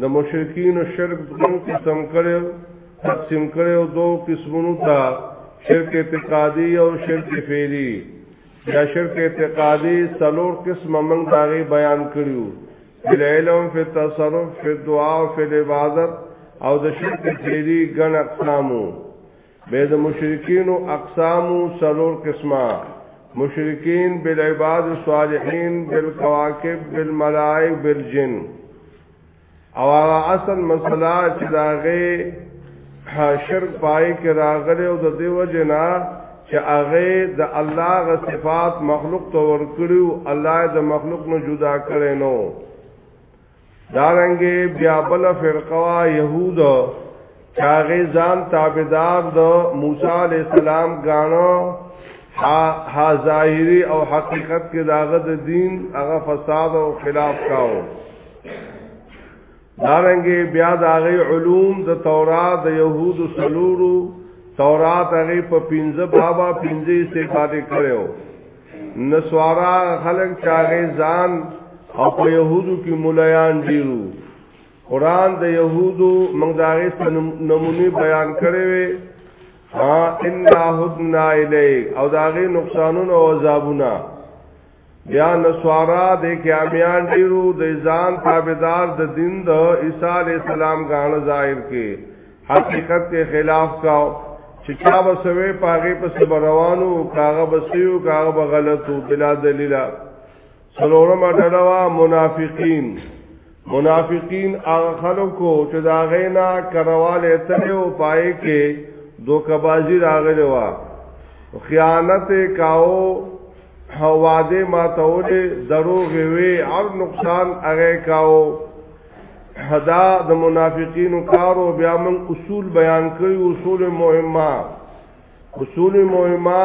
د مشرکین شرک دوه قسم کړو تقسیم کړو دوه قسمونو ته شرک اعتقادي او شرک فعلی دا شرک اعتقادي څلور قسم موږ داغه بیان کړیو بل علم فی تصرف فی دعا فی عبادت او د شرک فعلی ګڼ اقسامو به د مشرکین او اقسام سلور قسمه مشرکین بالعباد الصالحین بالکواکب بالملائک بالجن او اصل مسله چې داغه شرک پای کې راغلی او د دیو جنا چې هغه د الله غ صفات مخلوق ته ورکړو الله د مخلوق نه جدا کړي نو دارنګه بیا بل فرقوا يهود چاغه ځان تابعدار د موسی علی السلام غاڼو ها ظاهری او حقیقت کې داغه د دین هغه فساد او خلاف کاو دارنګه بیا داغه علوم د تورات د يهود سلورو تورات هغه په 15 بابا 15 استفاده کړو نسوارا خلق چاغه ځان او په يهودو کې مولایان ډیرو قران د يهودو موږ داغه نمونه بیان کړي وي ها ان هدنا الی او داغه نقصانونه او عذابونه بیا نسوارا د کیامیان ډیرو د ځان تابعدار د دین د عیسی علی السلام غاڼه ظاهر کې حقیقت ته خلاف کاو چې چا به سوي پاغه په صبر روانو کاغه بسيو کاغه به غلطو بلا دلیل سلورم ډلوا منافقین منافقین هغه خلکو چې دا غینا کرواله تلو پای کې دوکبازی راغلی و خیانت کاو هواده ما تول دروغ وی او نقصان هغه کاو حدا د منافقین کار او بیا من اصول بیان کړی اصول مهمه اصول مهمه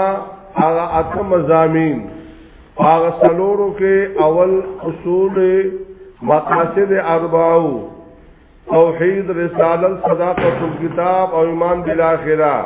هغه اته مزامین هغه سلورو کې اول اصول مقاصد ارباو توحید رسالت صداقت الكتاب او ایمان بالاخره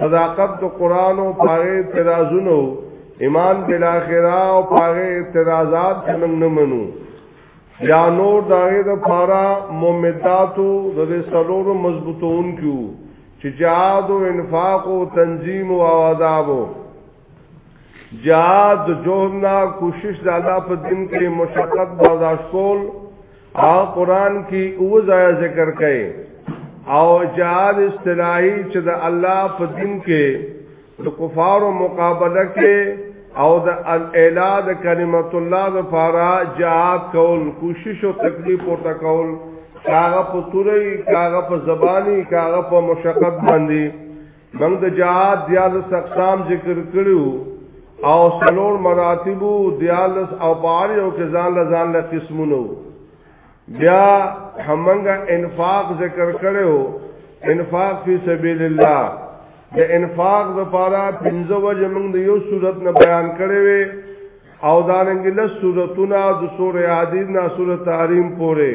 صداقت د قران او پاره اعتراضونو ایمان بالاخره او پاره اعتراضات څنګه نه منو یا نور دغه د پاره ممداتو د سلورو مضبوطون کیو چې جهاد او انفاق او تنظیم او آداب جهاد جوړنا کوشش د الله په دین کې مشقت برداشت کول او قران کې او ځای ذکر کړي او جهاد اصطلاحي چې د الله په دین کې د کفارو مقابله کې او د الاله د کلمت الله لپاره جهاد کول کوشش او تکلیف ورته کول کاغه په توري کاغه په زبانی کاغه په مشقت باندې موږ د جهاد دیال سقسام ذکر کړو او سلور مراتب دیالس او بار یو کې ځان له ځان له قسمونو بیا همنګه انفاق ذکر کړو انفاق فی سبیل الله د انفاق لپاره پنځه وجه موږ د یو صورت نه بیان کړې وي او دانګله صورتونه د سورې عادی نه سورې تحریم پورې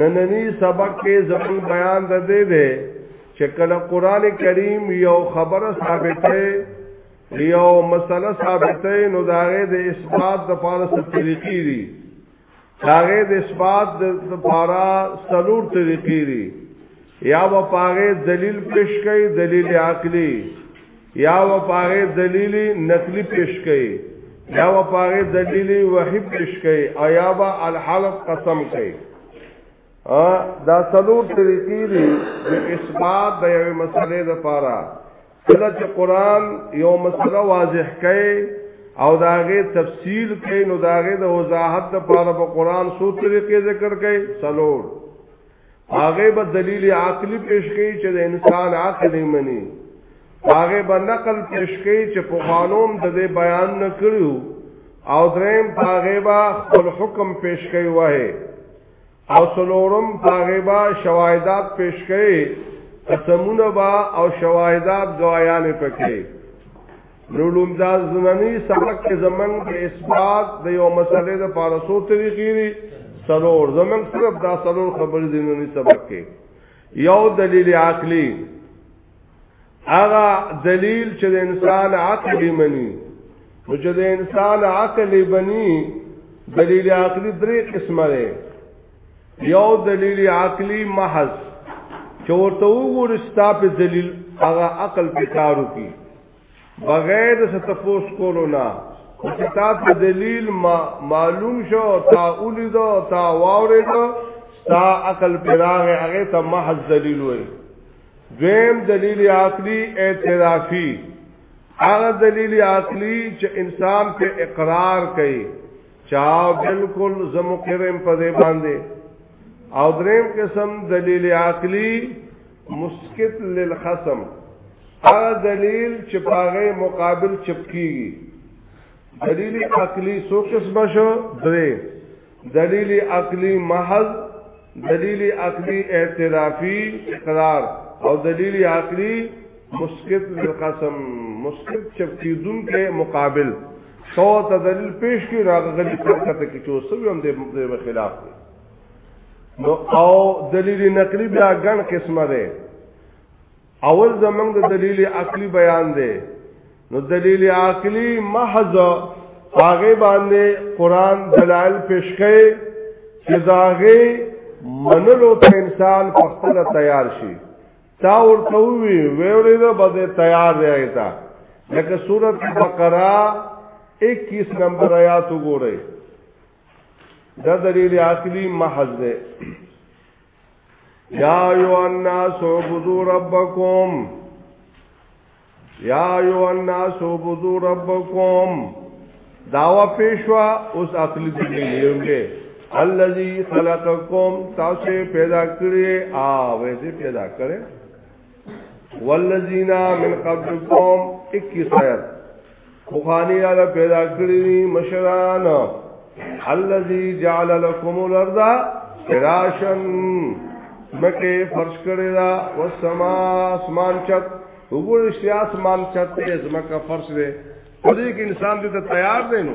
نننی سبق کې زمون بیان د دې ده چې کله قران کریم یو خبره ثابته یو مسله ثابته نو داغه د اثبات د پاره څه طریقې دي داغه د اثبات د پاره څلور طریقې دي یا و پاره دلیل پیش کړي دلیل عقلی یا و پاره دلیل نقلی پیش کړي یا و پاره دلیل وحی پیش کړي او یا با الحلف قسم کړي دا څلور طریقې دي د اثبات د یوې مسلې لپاره کله چې قران یو مسله واضح کړي او داغه تفصیل کړي نو داغه د وضاحت لپاره په قران څو طریقې ذکر کړي څلور هغه به دلیل عقلی پیش کوي چې د انسان عقل یې مني هغه به نقل پیش کوي چې په قانون د دې بیان نه کړو او دریم هغه به خپل حکم پیش کوي وه او سلورم هغه به شواهدات پیش کوي قسمونه با او شواهدات گوايان پکې نولوم دا زنانی سبق کې زمن په اثبات د یو مسلې د پارسو طریقې دي سلور زمن صرف دا سلور خبرې دي نولوم سبق کې یو دلیل عقلی هغه دلیل چې د انسان عقل مني نو چې د انسان عقل بني دلیل عقلی درې قسمه ده یو دلیل عقلی محض چورته وګور ستا په دلیل هغه عقل په کارو کې بغیر څه تفوس کولو نه چې تا په دلیل ما معلوم شو تا اولید تا واورید تا عقل پراغ هغه ته محض دلیل وای دویم دلیل عقلی اعترافی هغه دلیل عقلی چې انسان په اقرار کوي چا بالکل زمقرم په دې باندې او دریم قسم دلیل عقلی مسکت للخصم هغه دلیل چې پاغه مقابل چپکیږي دلیل عقلی سو قسم شو درې دلیل عقلی محض دلیل عقلی اعترافی اقرار او دلیل عقلی مسکت بالقسم مسکت چپکیدون کې مقابل تو ته دلیل پیش کی راغلی کته کې چې اوسو هم د خلاف دی نو او دلیل نقلی بیا ګڼ قسمه ده اول زمنګ د دلیل عقلی بیان دی نو دلیل عقلی محض هغه باندې قران دلائل پیش کړي چې داغه منلو ته انسان په خپل تیار شي تا ورته وی ویوري دا به تیار دی تا لکه سورۃ بقرہ 21 نمبر آیات وګورئ دا دلیل عقلی محض دی یا ایو الناس عبدو ربکم یا ایو الناس عبدو ربکم داوا پیشوا اوس عقلی دلیلونګه الذي خلقکم تاسو پیدا کړی او ویسه پیدا کړی والذین من قبلکم 21 آیت خوخانی علی پیدا کړی مشران الذی جعل لكم الارض فراشا مکه فرش کړی دا والسما اسمان چت وګورئ چې اسمان چت دې زمکه فرش دې په دې کې انسان دې ته تیار دی نو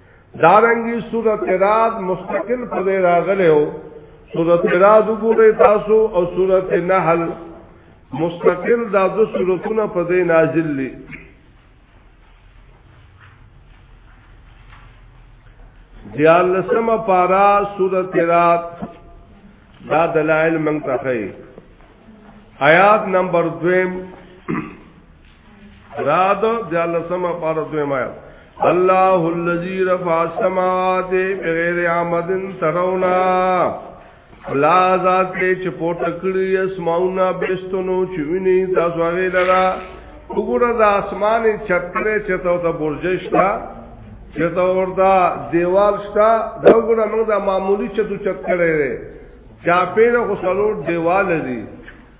دارنګي سورۃ رات مستقل په دې راغله او سورۃ رات وګورئ تاسو او سورۃ نحل مستقل دا دو سورتونه په دې نازل دي دیالسم پارا سورۃ رات دا دلائل منتخی آیات نمبر 2 راد دیال سما پارا دویم آیات اللہ اللذی رفع السماوات بغیر عمد ترونا لا ذات دې چې پورته کړی اسماونه بشتونو چې ویني تاسو هغه لرا وګوره د اسمان چتره چې تاسو ته برجش تا چې تاسو وردا دیوال شتا دا وګوره موږ د معمولی چتو چتره لري چا پیره خو سلو دیوال لري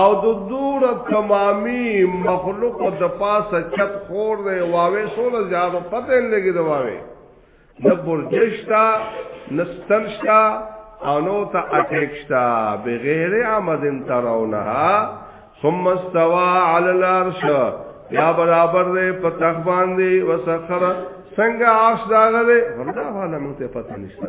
او د دور تمامي مخلوق د پاسه چت خور دی واوې سوله زیادو پته نه لګي دا واوې نه برجشتا نستنشتا او نو تا اټیکشتا بغیر عمدن ترونها ثم استوى على العرش یا برابر دی په تخ باندې وسخر څنګه عرش داغه دی وردا والا مونته پته نشته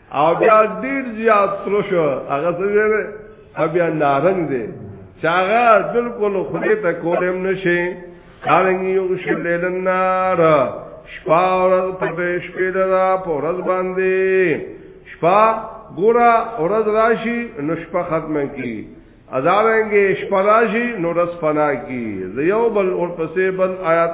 او بیا ډیر زیات سرو شو هغه څه دی بیا نارنګ دی چاغه بالکل خله ته کولم نشي کارنګ یو شلیل نار شپا ورځ په شپې دا پورز باندې شپا ګورا ورځ راشي نو شپه ختمه کی ازارنګ شپه راشي نو رس فنا کی زیو بل اور پسې بل آیات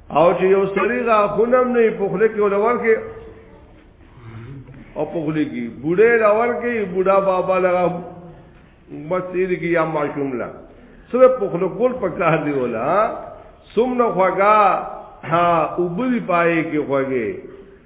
او چې یو سړی غاخونم نه په خله کې ولور کې او په خله کې بوډه لور کې بوډا بابا لغا مسیر کې یا معشوم لا سره په خله کول پکار دی ولا سمنه خوګه ها وبلی پای کې خوګه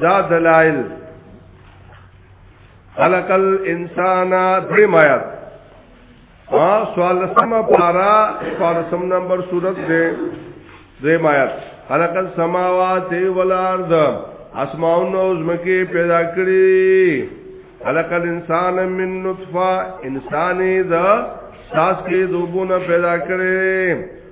دا دلائل خلق الانسان درم آیات سوال سم پارا سوال سم نمبر صورت دے درم آیات خلق السماوات والارض اسماؤن و ازمکی پیدا کری خلق الانسان من نطفہ انسانی دا ساس کی دوبون پیدا کری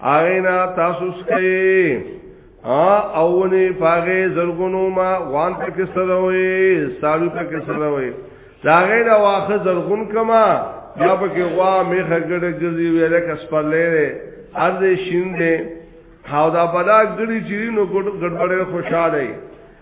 آغینا تاسو سکئی اوونی پاغی زرگونو ما وان پا کسر ہوئی سالو پا کسر ہوئی داغی دا واخی زرگون کما یا پا که غوا میخ گرد گردی ویلی کس پر لیلی ارد شین دی او دا بلا گرد چیری نو گرد بڑی خوشحالی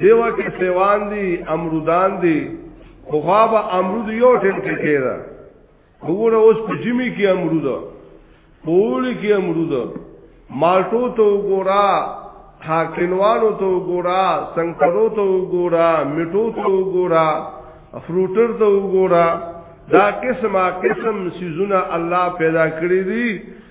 دیو کې سیوان دي امرودان دي خو غابه امرود یو ټیم کې کېره وګوره اوس په جمی کې امرود پولی کې امرود مالټو ته وګوره حاکینوالو ته وګوره سنگترو ته وګوره میټو ته وګوره فروټر ته وګوره دا قسمه قسم سيزونه الله پیدا کړی دي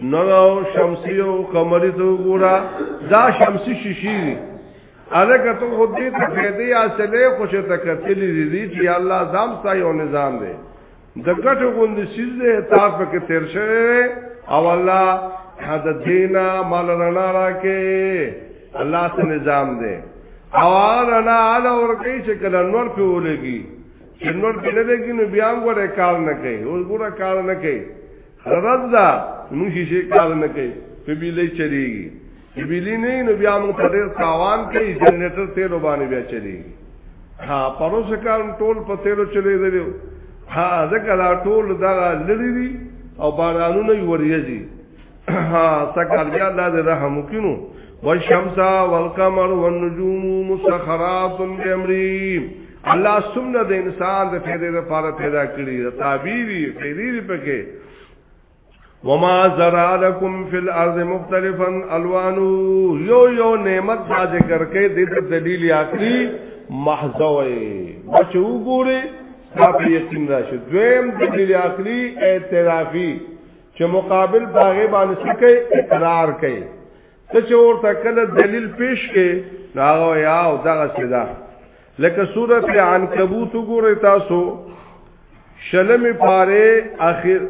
نو شمسی او قمری ته ګورا دا شمسی شیشی دی الکه ته خود دې ته فائدې حاصلې خوشې ته کتلې دي چې الله ځام ستا یو نظام دی د ګټو غوندې سیز دې تاسو پکې تیر شوی او الله دا دینا مال رڼا راکې الله ته نظام دی او رڼا اله ورکې چې کله نور په ولګي چې نور په لګي نو بیا موږ کار نه کوي اوس ګوره کار نه کوي رد دا موږ شي کار نه کوي په بیلې چلیږي په بیلې نه نو بیا موږ په ډېر تاوان کوي جنریټر تیل باندې بیا چلیږي ها پروس کار ټول په تیلو چلی دی ها ځکه لا ټول دا لری دي او بارانونه یې وریږي ها سکه بیا الله دې رحم وکینو والشمس والقمر والنجوم مسخرات بامره الله سمنه د انسان د فیدې لپاره پیدا کړی دا تعبیری فیدې پکې وما زرع لكم في الارض مختلفا الوانو یو یو نعمت دا ذکر کې د دلیل عقلی محضوي بچو ګوره صاحب یقین راشد دویم دلیل عقلی اعترافی چې مقابل باغې باندې سکه اقرار کوي ته چې ورته کله دلیل پیش کې ناغه یا او دغه سزا لکه سورت عنکبوت وګورئ تاسو شلم پاره اخر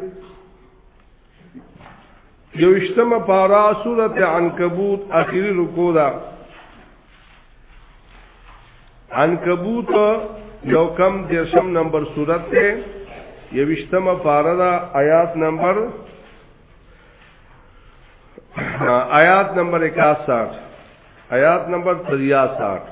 یو اشتم پارا سورت عنکبوت اخیری رکو دا عنکبوت یو کم دیرشم نمبر سورت تے یو اشتم پارا دا آیات نمبر آیات نمبر اکاس ساٹھ آیات نمبر تریا ساٹھ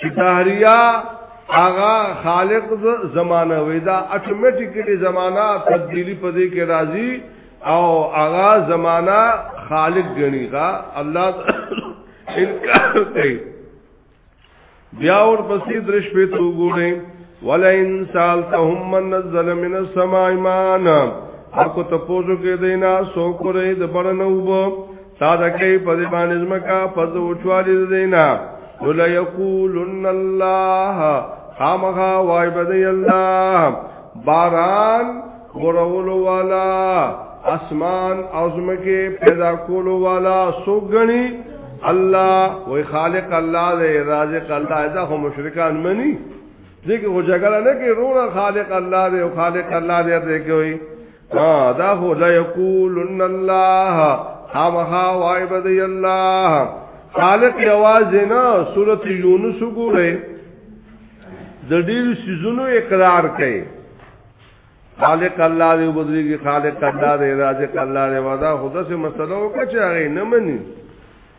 چې دهریا هغه خالق زمانہ وې دا اتوماتیکلی زمانہ تبدیلی په دې کې راځي او هغه زمانہ خالق غني کا الله انکار کوي بیا اور پسې درش په تو ګورې ولئن سالتهم من نزل من السماء ماء اكو تپوزو کې دینا سو کورې د بڑنوب تا دا کوي په دې باندې زمکا فز او چوالي دینا نو لا یقولن الله خامخا وای بدی الله باران ورولو والا اسمان او زمکه پیدا کولو والا سوګنی الله وای خالق الله دی رازق الله دا خو مشرکان منی دغه جګړه نه کې روړه خالق الله دی او خالق الله دی کوي ها دا هو لا یقولن الله خامخا وای بدی الله خالق یوازنا سورۃ یونس وګوره د ډیر سيزونو اقرار کوي خالق الله دې وبدريږي خالق الله دې رازق الله دې ودا خدا سے مسله وکړه چې هغه نه مني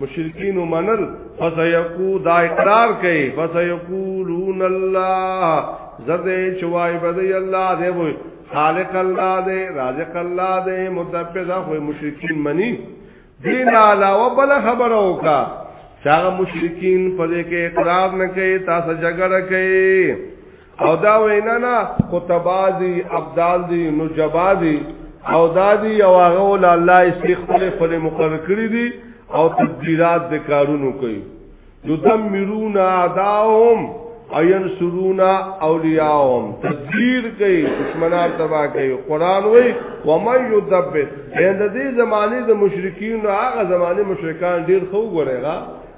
مشرکین منل فسیقو دا اقرار کوي فسیقولون الله زده چوای بدی الله دی وای خالق الله دی رازق الله دی مدبر خو مشرکین منی دین علاوه بل خبر اوکا چاغه مشرکین په دې کې اقرار نه کوي تاسو جګړه کوي او دا وینا نه خطبازي ابدال دي نجبازي او دادي او هغه ول الله یې خپل خپل مقرر کړی دي او تدبیرات د کارونو کوي یدمرون اعداهم اینصرون اولیاءهم تدبیر کوي دشمنان تبا کوي قران وای و من یدبر اند دې زمانه د مشرکین هغه زمانه مشرکان ډیر خو ګورېغا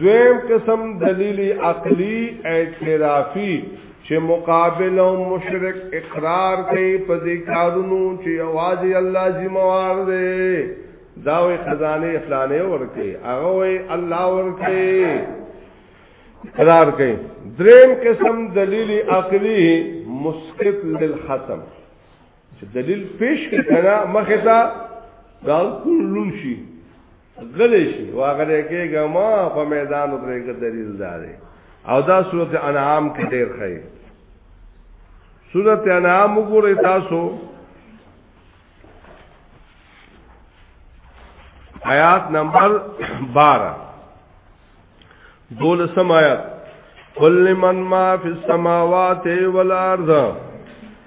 دویم قسم دلیل عقلی اعترافی چې مقابل او مشرک اقرار کوي په دې کارونو چې आवाज الله ذمہ وار دی دا وی خزانه فلانه ورکه هغه وی الله ورکه اقرار کوي دریم قسم دلیل عقلی مسقط للخصم چې دلیل پیش کړه مخه دا دا کولون شي غلی شي واغلی کېږه ما په میدان اترېږه دلیل دارې او دا صورت انعام کې ډېر خی صورت انعام وګورئ تاسو آیات نمبر 12 دولسم آیات قل من ما فی السماوات والارض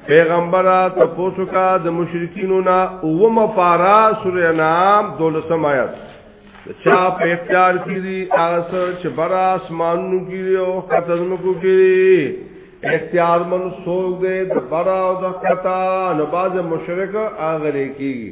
پیغمبر ته پوښتنه کا د مشرکینو نا او مفارا سورہ نام دولسم آیات چا په اختیار کړي آس چې بر اسمانونو کې او خطرونو کې اختیار من سوګ دې د بر او د خطا نو باز مشرک اغره کیږي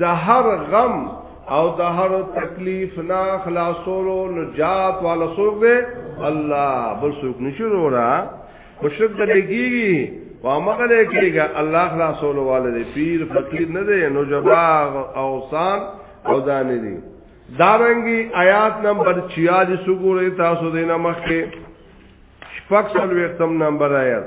د هر غم او د هر تکلیف نه خلاصولو نجات والا څوک دی الله بل څوک نشو وروړه مشرک د لګيږي وامغه لګيږي الله خلاصولو والا دی پیر فقیر نه دی نو جباغ او سان او دان دي دارنګي آیات نمبر 46 سګورې تاسو دینه مخکې شپږ سلوي تم نمبر آیات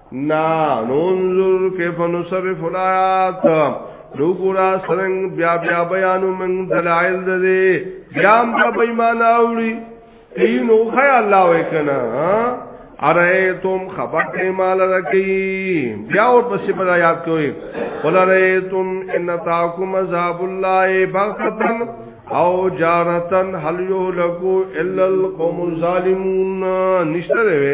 نا ننظر کیف نصرف الایات نو ګورا سرنګ بیا بیا بیانو من دلائل د دې بیا هم د بېمانه اوړي اینو خی الله وکنا ارایتم خبر کې مال رکی بیا ور پسې بل یاد کوي ولریتم ان تاکم عذاب الله بغتن او جارتن هل یو لکو الا القوم الظالمون نشته وي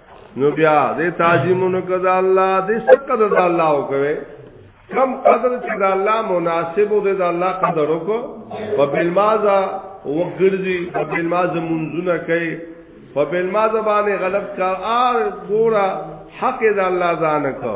نو بیا دې تعظیمونو کذا الله دې سقدر د الله او کوي کم قدر چې د الله مناسب او د الله قدر وکړو په بالمازه وګرځي په بالمازه منځونه کوي په بالمازه باندې غلط کار ګورا حق د الله ځان کو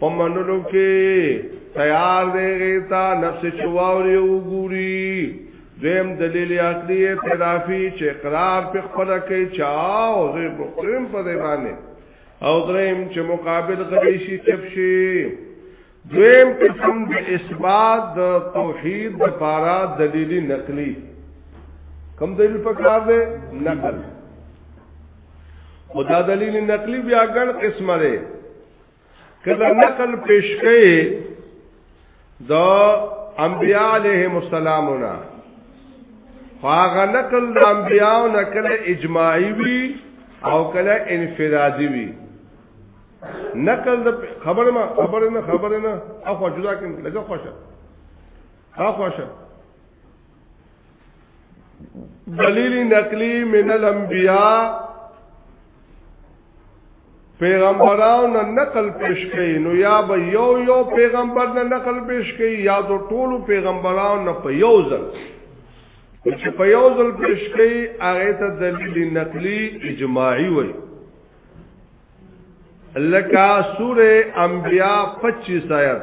په منلو کې تیار دی غیتا نفس چواوري وګوري دیم دلیل عقلی اعترافی چې اقرار په خپل کې چاو زه په خپلم په دی باندې او دریم چې مقابل غلی شي چپ شي دویم قسم د اثبات د توحید د پارا دلیلی نقلی کم دلیل په کار دی نقل خدا دلیل نقلی بیا ګڼ قسمه دی کله نقل پیش کړي دا انبیاء علیهم السلامنا هغه نقل د انبیاء نه کله اجماعي وي او کله انفرادي وي نقل د خبر ما خبر نه خبر نه اخو جدا کین لګه خوشه اخو خوشه دلیل نقلی من الانبیاء پیغمبران نه نقل پیش کړي نو یا به یو یو پیغمبر نه نقل پیش کړي یا د ټولو پیغمبران نه په یو ځل چې په یو ځل پیش کړي هغه ته دلیل نقلی اجماعي وایي لکه سوره انبیاء 25 آیت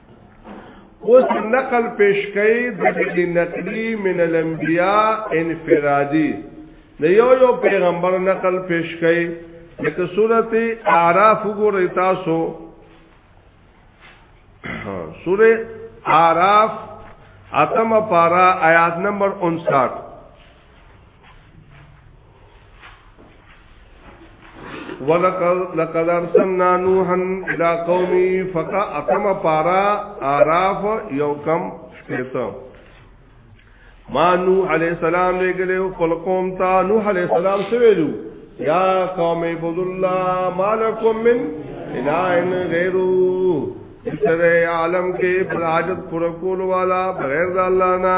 اوس نقل پیش کړي د دې نقلی من الانبیاء انفرادی د یو یو پیغمبر نقل پیش کړي لکه سورته اعراف وګورئ تاسو سوره اعراف اتم پارا آیات نمبر 59 ولقد ارسلنا نوحا الى قومه فقا اتم پارا اعراف یو کم شپته ما نوح علیہ السلام لے گلے خپل قوم تا نوح علیہ السلام سویلو یا قوم عبد الله مالکم من الہن غیرو سر عالم کے بلاجت پر کول والا بغیر اللہ نا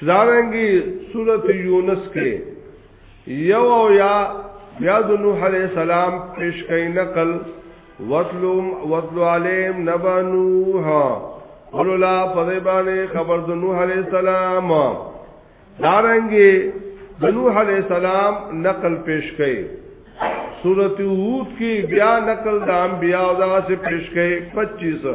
شدارنګي سورت یونس کې یو او یا بیا د نوح علی السلام پیش کین نقل وتلوم وتلو علیم نبا نوح ولولا پذبانه خبر د نوح علی السلام دارنګي د نوح علی السلام نقل پیش کړي سورته هود کې بیا نقل د انبیاء او دغه څخه پیش کړي 25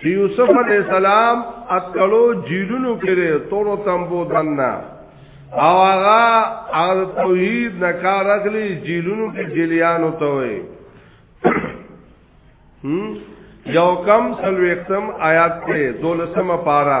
چې یوسف علی السلام اتلو جیلونو کې تورو تنبو دنه او هغه هغه توحید نه کار اخلي جیلونو کې جلیانو ته وي یو کم سلوختم آیات ته دولسمه پارا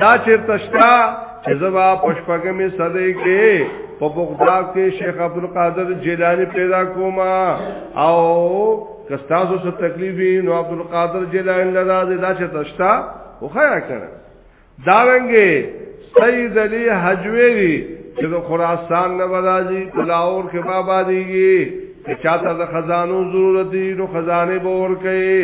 دا چرته شتا چې زما پښپګمې صدې کې په بغداد کې شیخ عبد القادر جیلانی پیدا کوما او کستاسو څه تکلیفي نو عبد القادر جیلانی لدا دا چې تشتا خو خیا کړه دا ونګي سید علی حجویری چې د خراسان نه راځي پلاور کې بابا دیږي چې چاته د خزانو ضرورت دي نو خزانه به ور کوي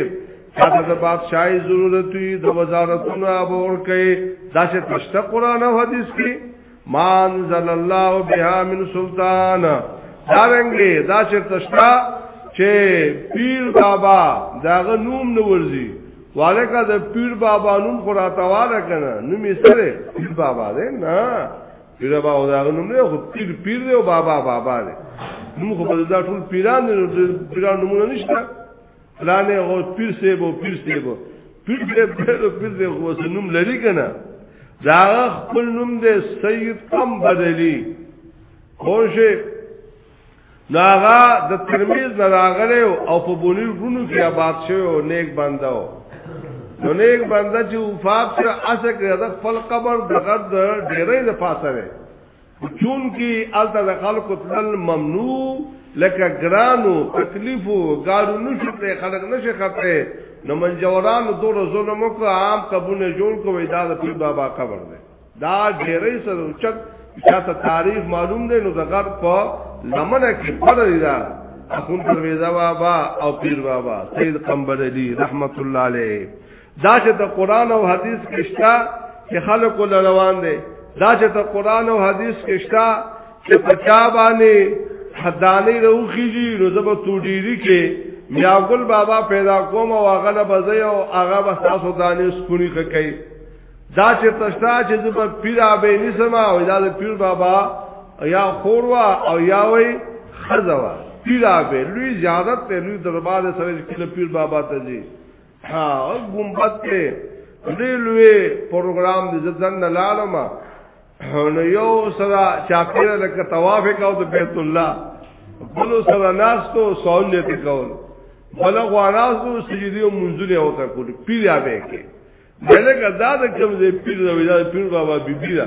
تاسو د بادشاہي ضرورت وي د وزارتونو ابور کوي دا چې پښته قران او حديث کې مان زل الله بها من سلطان دارنګي دا چې تشتا چې پیر بابا داغه نوم نه ورزي والکه د پیر بابا نوم خو راتواله کنه نوم یې سره پیر بابا دی نه پیر بابا داغه نوم نه خو پیر پیر دی او بابا بابا دی نوم خو په دا ټول پیران دي پیران نومونه نشته پلانې او پیر سیب او پیر سیب پیر سیب او پیر سیب خو سنوم لري کنه دا خپل نوم دې سید کم بدلی خوشه ناغا د ترمیز نه راغله او په بونی ورونو کې آباد شوی او نیک بنده و نو نیک بنده چې وفات سره اسه کې د خپل قبر د غد ډیرې د پاسه چون کې الته د خلکو تل ممنوع لکه ګرانو تکلیفو ګارو نشته خلک نشه خطه نو منجورانو دور ظلم کو عام قبول جوړ کو ودا د پیر بابا قبر ده دا ډیرې سره چت چاته تاریخ معلوم دی نو د غرب په لمنه کې پر دی دا اخون پرویزا بابا او پیر بابا سید قمبر علی رحمت الله علیه دا چې د قران او حدیث کې شته چې خلکو روان دي دا چې د قران او حدیث کې شته چې په چا باندې حدانې روخیږي نو زبر توډيري کې میا ګل بابا پیدا کوم او هغه له بځای او هغه به تاسو دانې سپونی کوي دا چې تشتا چې زبر پیر ابې نسما او دا پیر بابا یا خوروا او یا وی خزوا پیر ابې لوی زیارت ته لوی دربار سره کله پیر بابا ته ځي ها ګمبت ته ریلوی پروګرام د ځدن نه لاړم نو یو سره چاپیره لکه طواف کاو د بیت الله بلو سره ناستو سوال دې کول بل غواناسو سجدي او منځونه وته کول پیرا به کې بلکې دا د کوم دې پیر دا پیر بابا بیبی دا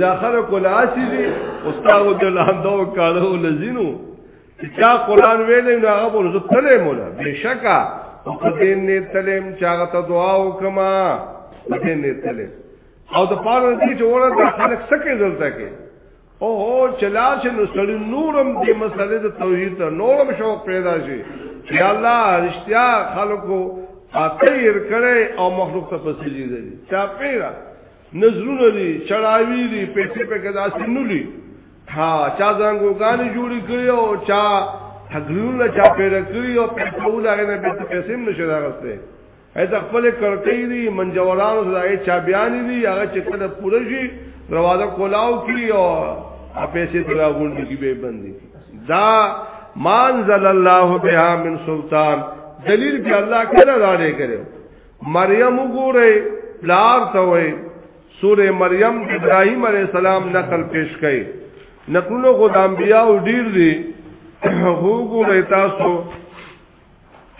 دا خلک ولاسی دي استاد د لاندو کارو لزینو چا قران ویلې نو هغه ورته تلې مولا بشکا په دې نه تلم چاغه ته دعا وکما په دې نه تلم او د پاره دې چې ورته د خلک سکه دلته کې او هو چلا چې نو سړی نورم دې مسلې د توحید ته نورم شوق پیدا شي چې الله رښتیا خلکو اته یې کړې او مخلوق ته پسې دي چا پیرا نظرونه دي چړاوی دي پیسې په کدا سنولي ها چا زنګو غاني جوړی کړی او چا حګرونه چا پیدا کړی او په ټول هغه نه به پیسې هم نشه راغسته ایت خپل کړکې دي منجورانو سره چا بیان دي هغه چې کله پوره شي دروازه کولاو کی او پیسې ترا غونډي کې به بندي دا مانزل الله بها من سلطان دلیل په الله کړه راړې کړو مریم وګوره پلار ته وای سوره مریم ابراهیم علی السلام نقل پیش کړي نقلو خو د انبیاء ډیر دي وګوره تاسو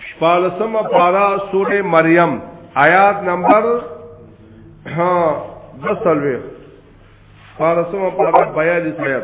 شپالسمه پارا سوره مریم آیات نمبر ها دسلوی شپالسمه پارا 42 آیات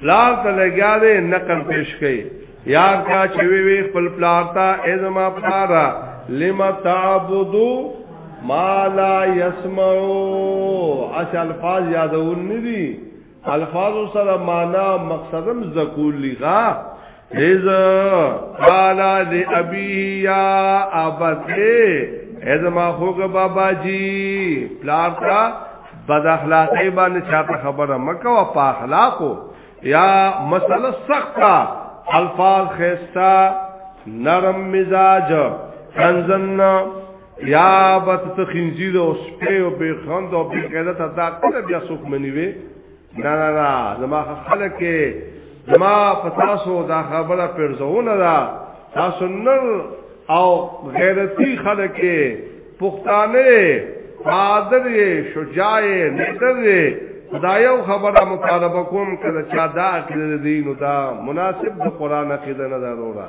پلار ته لګیا دی نقل پیش کړي یاد کا چې وی وی خپل پلار ته ازما پارا لم تعبدو ما لا يسمعو اش الفاظ یادون ندي الفاظ سره معنا مقصدم ذکول لغا از قال لابي يا ابتي از ما خوګه بابا جی پلار تا بد اخلاقی باندې چاته خبره مکه او په اخلاقو یا مسله سخته الفاظ خستا نرم مزاج کنزن یا بت تخنزیر او سپه او بخند او بقیدت ادا کړه بیا سوک منی وی نه نه نه زما خلک زما پتاسو دا خبره پرځونه ده تاسو نر او غیرتی خلک پښتانه بادر شجاع نکر دا یو خبره مطالبه کوم کله چا دا عقیده دین دا مناسب د قران عقیده نه ضروره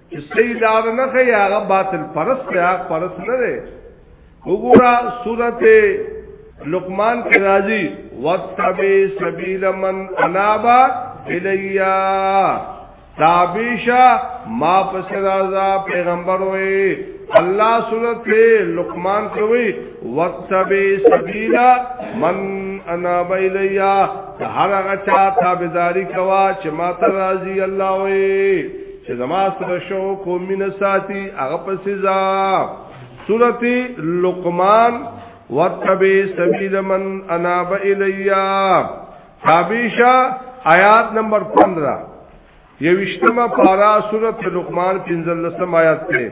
چې صحیح لار نه خي هغه باطل پرست دی حق پرست نه دی وګوره سورته لقمان کې راځي وتبي سبيل من انابا الیا تابیشا ما پس رازا پیغمبر ہوئی اللہ صورت لقمان کوئی وتبی سبیلا من انا بیلیا هر هغه چا تابعداري کوا چې ما ته راضي الله وي چې زما سره شو کو مين ساتي هغه په سزا سورتي لقمان وتبي سبيل من اناب الیا حبیشا آیات نمبر 15 یوشتمه پارا سورت لقمان 15 آیات ته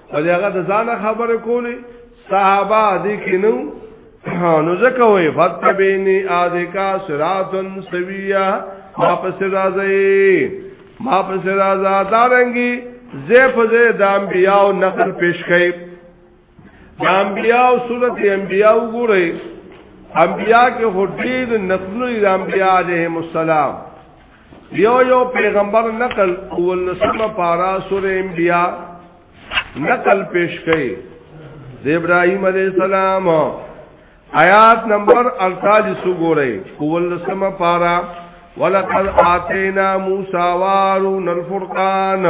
او دغه د ځان خبره کولی صحابه دې کینو نو ځکه وې فتبینی اذکا صراطن سویا ما پس راځي ما پس راځه دارنګي زه په زه د انبیاو نقل پیش کړي د انبیاو صورت انبیاو ګوري انبیا کې هټیر نقلونه د انبیا علیهم السلام یو یو پیغمبر نقل ولسمه پارا سور انبیاء نقل پیش کړي د ابراهیم علی السلام آیات نمبر 48 وګورئ ولسمه پارا ولقد آتینا موسی وارون الفرقان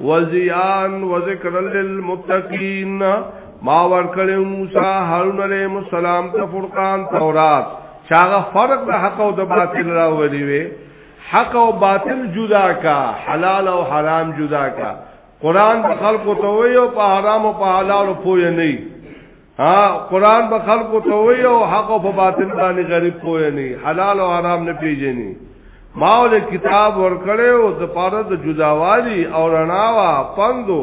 وزیان وذکر للمتقین ما ورکړ موسی هارون علیہ السلام ته فرقان تورات چاغه فرق د حق او د باطل راولي وي حق او باطل جدا کا حلال او حرام جدا کا قران په خلقو ته وي او په حرام او په حلال پوي نه ها قران په خلقو ته وي او حق او په باطل باندې غریب پوي نه حلال او حرام نه پیژني ما ول کتاب ورکړې او د پاره د جداوالي او رڼاوا پندو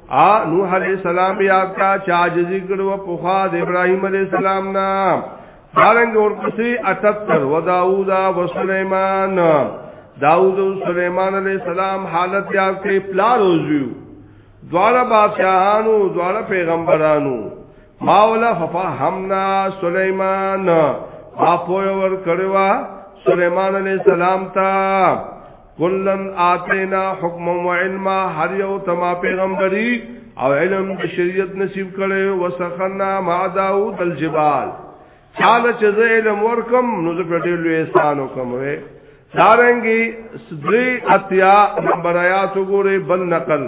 ا نوح علیہ السلام یاد کا چا جزی کړو په خوا د ابراهیم علیہ السلام نا دارنګ ورپسې اتتر و داوود او سليمان داوود او سليمان علیہ السلام حالت یاد کړي پلار وزیو دواړه بادشاہانو دواړه پیغمبرانو ماولا ففهمنا سليمان اپو ور کړوا سليمان عليه السلام ته کلن آتینا حکم و علم هر یو تما پیغمبري او علم د شریعت نصیب کړي وسخنا مع داوود الجبال چاله چې زه علم ورکم نو زه په دې لوی احسان وکم وې دارنګي سدري اتیا نمبر آیات وګوره بل نقل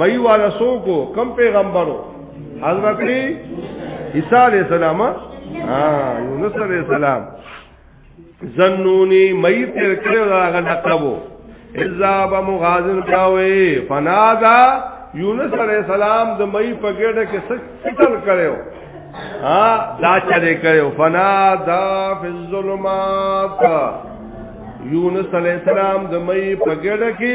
مئی والا سو کو کم پیغمبرو حضرت عیسی علیہ السلام ها یونس علیہ السلام زنونی مئی تیر کړو دا غل لقبو اذا بمغازن کاوي فنادا یونس علیہ السلام د مئی په ګډه کې سټل کړو ها دا چلے کړو فنادا فی الظلمات یونس علیہ السلام د مئی په ګډه کې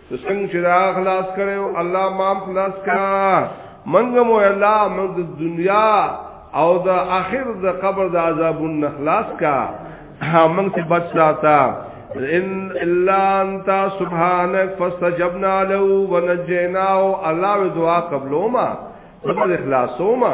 نو څنګه چې دا خلاص کړو الله مام خلاص کړه منګه مو الله موږ د دنیا او د آخر د قبر د عذابونو خلاص کا موږ ته بچ ساته ان الا انت سبحانك فاستجبنا له ونجيناه الله دعا قبلوما قبل اخلاصوما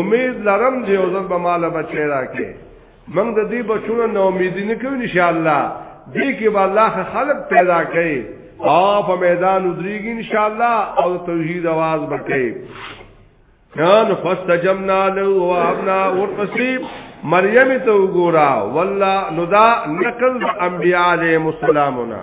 امید لرم چې یو ځل به مال بچی راکې موږ د دې بچونو نو امید نه کوو ان شاء الله دې کې به الله خلق پیدا کړي او په میدان ودریږي ان شاء الله او توحید आवाज بکې کان فاستجمنا له وابنا ورقصيب مریم ته وګورا والله ندا نقل انبیاء علیهم السلامنا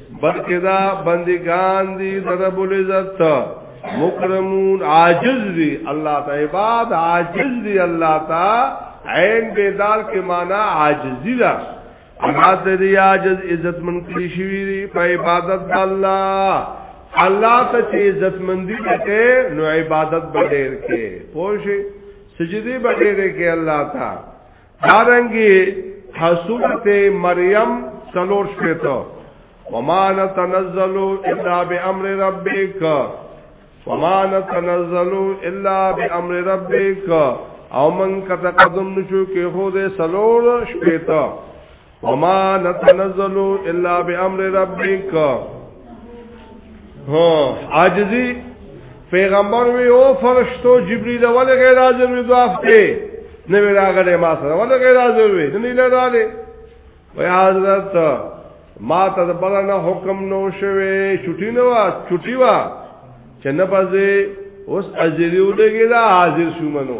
بلکې دا بندگان دي د رب العزت مکرمون عاجز دي الله ته عباد عاجز دي الله ته عین بیدال کې معنا عاجزی ده الله دې عاجز عزت من کړی شوی دی په عبادت د الله الله ته چې عزت مندي ته نو عبادت به ډېر کې پوه شي سجدي به ډېر کې الله تعالی دارنګي حسورت مریم سلور شپیتو وما نتنزلو الا بامر ربک وما نتنزلو الا بامر ربک او من کتقدم نشو کې هو دې سلور شپیتو وما نتنزل الا بامر ربک ها عاجزی پیغمبر وی او فرشتو جبرئیل ول غیر حاضر وی دوافته نه وی راغله ما سره ول غیر حاضر وی نه لاله وی حضرت ما ته بلنه حکم نو شوه چټی نو چټی وا چې نه پځه اوس اجری ولګی دا حاضر شو منو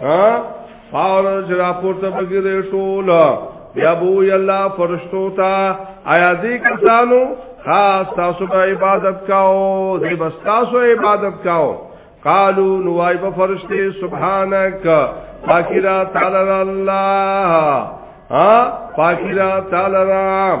ها فارج را پورته بګره ټول بیا بو یلا فرشتو تا آیا دې کسانو خاص تاسو به عبادت کاو دې بس تاسو عبادت کاو قالو نوای به فرشتي سبحانك پاکی را تعالی الله ها پاکی را تعالی را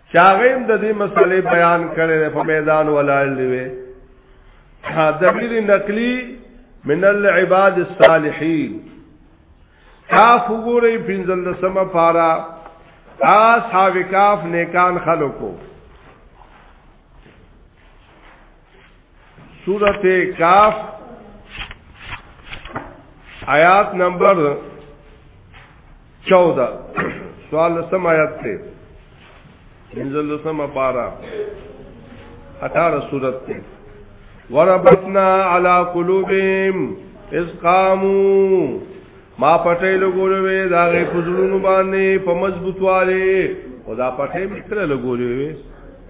چاغیم د دې مسلې بیان کړي په میدان ولال دی وي دلیل نقلی من العباد الصالحین کاف وګورئ پنځل سم پارا اصحاب کاف نیکان خلقو سورت کاف آیات نمبر چودہ سوال لسم آیات تے منزل لسم بارہ اٹھارہ سورت تے وربطنا علا قلوبیم اس قامو ما پټې لګولې وې دا غي فزلونو باندې په مضبوطواله او دا پټې متره لګولې وې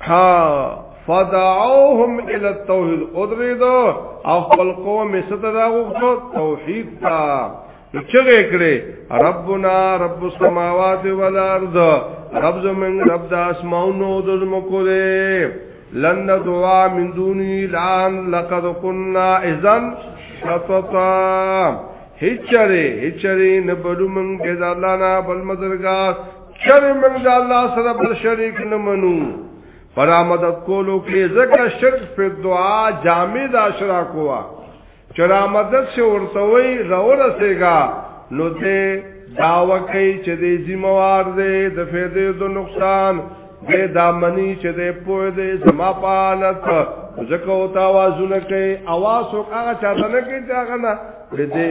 ها فدعوهم الى التوحید ادرید او خپل قوم ستر غوښتو توحید تا نو چغه کړي ربنا رب السماوات والارض رب زمن رب د اسمانو د زمکو دې لن دعا من دوني لان لقد كنا اذن شططا هچره هچره نبلو من بيد الله نا بل مدرگار چرې موږ د الله سره بل شریک نه منو پر مدد کولو کې ځکه شرک په دعا جامع د اشرا کوه چر مدد سے ورته وی راول سیګا نو دې داوا کوي چې دې ذمہوار دې د فیدې د نقصان دې دامنی چې دې پوه دې زما پالت ځکه او تاوازونه کوي اواز او هغه چاته نه کوي چې هغه نه دې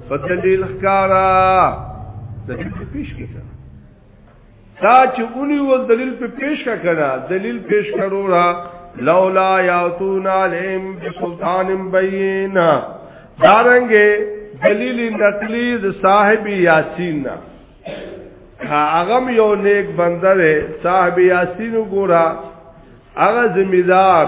په دلیل ښکارا دلیل په پیش کې کړه دا چې اونی ول دلیل په پیش کا کړه دلیل پیش کړو را لولا یاتون علیم بسلطان بین دارنګه دلیل نقلی د صاحب یاسین نه هغه یو نیک بنده دی صاحب یاسین وګورا هغه ذمہ دار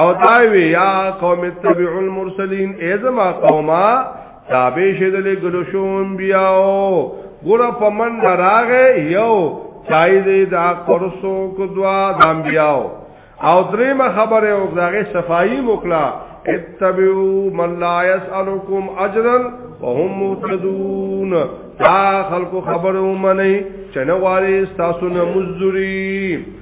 او داوی یا قوم اتبعوا المرسلین ایزما قوما تابع شه د لګلو شو انبیاو ګور په من راغه یو چای دې دا قرسو کو دوا د انبیاو او دریمه خبره او داغه صفائی وکړه اتبعوا من لا يسالكم اجرا وهم مهتدون دا خلق خبرو منی چنواری ستاسو نه مزدوری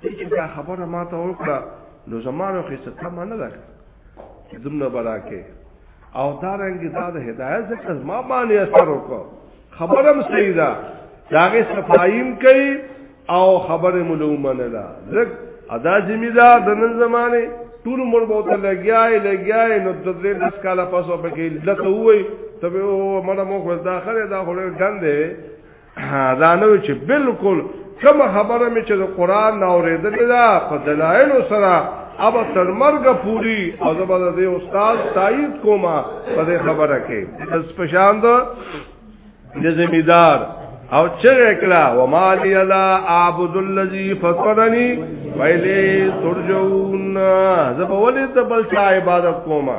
دی چې دا خبره ما ته وکړه نو زما نو خې څه تمه نه ده چې دومره به راکې او دا رنګې دا د هدایت ځکه زما باندې اثر وکړ خبره هم صحیح ده د هغې صفاییم کوي او خبرې مو له ومنه ده ځکه ادا ذمه دار د نن زمانه ټول مړ بوت لګیاي لګیاي نو د دې داس کاله پاسو پکې لته وای ته او مړه مو خو دا خره دا خو ډن دی دا نو چې بالکل کوم خبره مې چې د قران نه اورېدلې ده په دلایل سره اب تر مرګ پوری او زبر د استاد تایید کوما په دې خبره کې اس پشاند د زمیدار او چغه کلا و ما لی لا اعبد الذی فطرنی ویلی ترجون زبر ولې ته بل چا عبادت کوما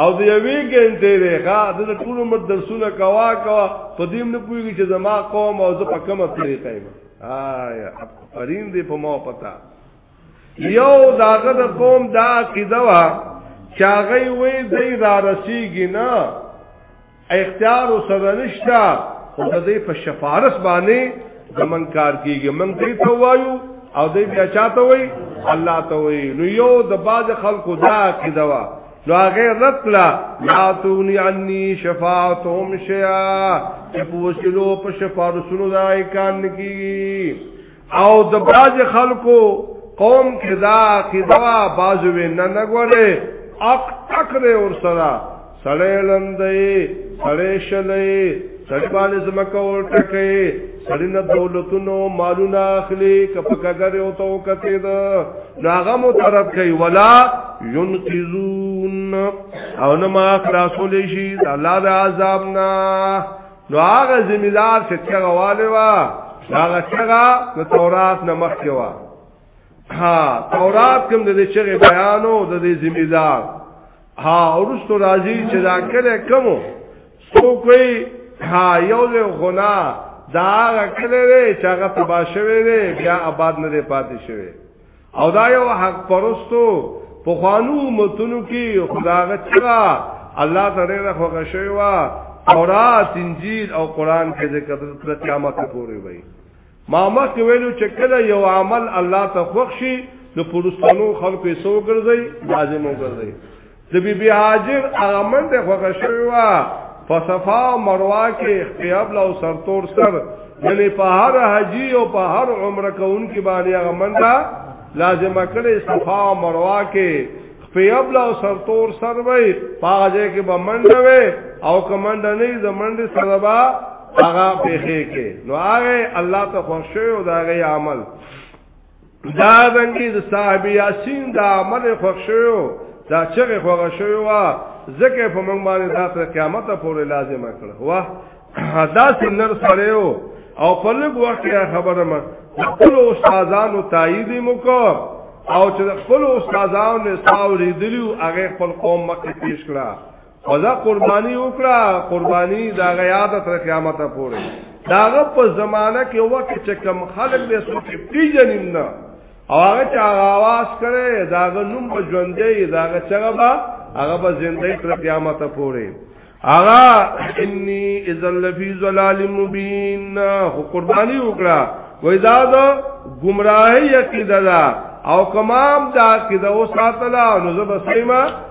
او د یوې ګنټې ریغه د ټول عمر درسونه کوا کوا په دې نه پوهیږي چې زما قوم او زه په کومه طریقه یم آیا پرین دې په مو پتا یو داغه د قوم دا عقیده وا چاغې وې دې را رسیږي نه اختیار سره نشتا خو د دې په شفارس باندې زمون کار کیږي موږ دې ته وایو او دې بیا چاته وایي الله ته وایي نو یو د باز خلکو دا عقیده وا نو هغه رد لا لا تونی عني شفاعتهم شيئا چې پوښتلو په شفارسونو دای کان کیږي او د باج خلکو قوم کې دا عقیده باج وینا نه غوړي اق تکره ور سره سړې لندې سړې شلې سړې باندې زمکه ور ټکې سړې نه دولتونو مالونه اخلي کپکګر او تو کته دا ناغه مو طرف کوي ولا ينقذون او نه ما خلاصول شي الله د عذاب نه نو هغه زمیدار چې چغه والي وا هغه چغه د تورات نه مخکې وا ها تورات کوم د دې چغه بیانو د دې زمیدار ها ورستو راځي چې دا کله کومو څوک وي ها یو له غنا دا کله چې هغه تبا شوی دی بیا آباد نه پاتې شوی او دا یو حق پرستو په خوانو متونو کې خداغه چرا الله تعالی را خوښ شوی وا تورات انجیل او قران کې ذکر تر قیامت پورې وای ما مخکې ویلو چې کله یو عمل الله ته خوښ شي نو پرستانو خلکو یې سو ګرځي لازم وګرځي د بی بی هاجر هغه منډه خوښه شوی و په صفا او مروه کې خپل او سرتور سر یعنی په هر حجی او په هر عمره کون کې باندې هغه منډه لازمه کړي صفا او مروه کې خپل او سرتور سر وای پاجه کې به منډه وای او کمنډه نه زمنډه سببا هغه پیخې کې نو هغه الله ته خوښ شوی او دا غي عمل دا دنګي د صاحب یاسین دا عمل خوښیو دا چغه خوښیو وا زکه په موږ باندې دا تر قیامت پورې لازم کړه واه دا سنر سره او په لږ وخت خبره ما خپل استادانو تایید مکو او چې خپل استادانو نه ساوري دلیو هغه خپل قوم مکه پیش کړه ودا قربانی وکړه قربانی دا غیاد تر قیامت پورې داغه په زمانہ کې وخت چې کم خلک به سوچ پیژنین نه او هغه چې आवाज کړي داغه نوم په ژوندې داغه چربا هغه به زندې تر قیامت پورې اغا انی اذل فی ظلال مبین خو قربانی وکړه وای دا د گمراهی عقیده ده او کمام دا عقیده او ساتلا نو زب سیما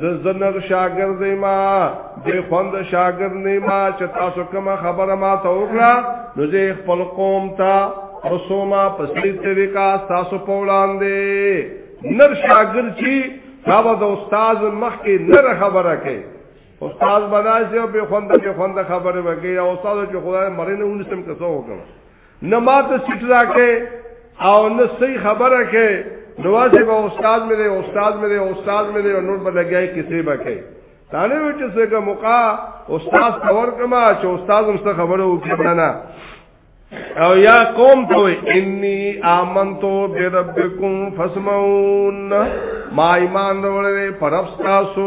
د زنر شاګر دی ما د خوند شاګر نه ما چې تاسو کوم خبره ما ته وکړه نو زه خپل قوم ته رسوما په سړي طریقہ تاسو په وړاندې نر شاګر چی دا د استاد مخ کې نر خبره کوي استاد بناسي او په خوند په خوند خبره وکړي او استاد چې خدای مرینه ونسم کسو وکړه نه ماته سیټ راکې او نه صحیح خبره کې نوازه به استاد مې دی استاد مې دی استاد مې دی نور به لګای کیسې به کوي تانه وی چې څنګه موقع استاد خبر کما چې استاد هم څه خبره وکړي نه او یا قوم ته انی آمنتو بربکم فسمعون ما ایمان ورې پرب تاسو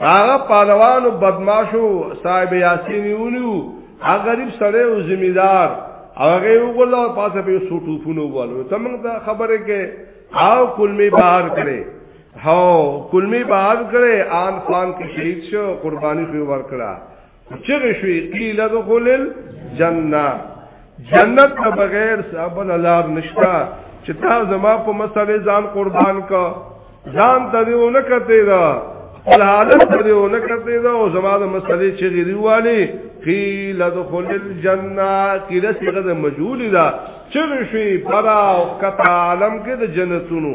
هغه پهلوانو بدمعشو صاحب یاسین یونیو هغه غریب سره او ذمہ دار هغه وګړو پاسه په سوټوفونو والو ته موږ دا خبره کې او کلمې بهر کړي هاو کلمې بهر کړي آن فان کې شهید شو قرباني خو ورکړه چغه شوی قیل ادخل الجنه جنت ته بغیر صاحب لار نشتا چې تا زما په مسلې ځان قربان کا ځان ته دیونه کته دا خپل حالت ته دیونه کته دا او زما د مسلې چې غریوالی قیل ادخل الجنه کله چې غزه مجهول دا چغه شوی پرا او کته عالم کې د جنتونو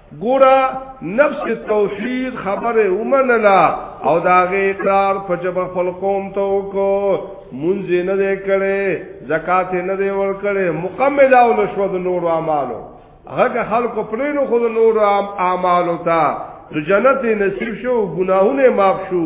ګورا نفس توحید خبره ومنلا او داغه اقرار په جب خپل قوم ته وکړو مونږ نه دې کړي زکات نه دې ور کړي مکمل او لشو د نور اعمالو هغه خلکو پرینو خود نور اعمالو ته جنت نصیب شو ګناهونه معاف شو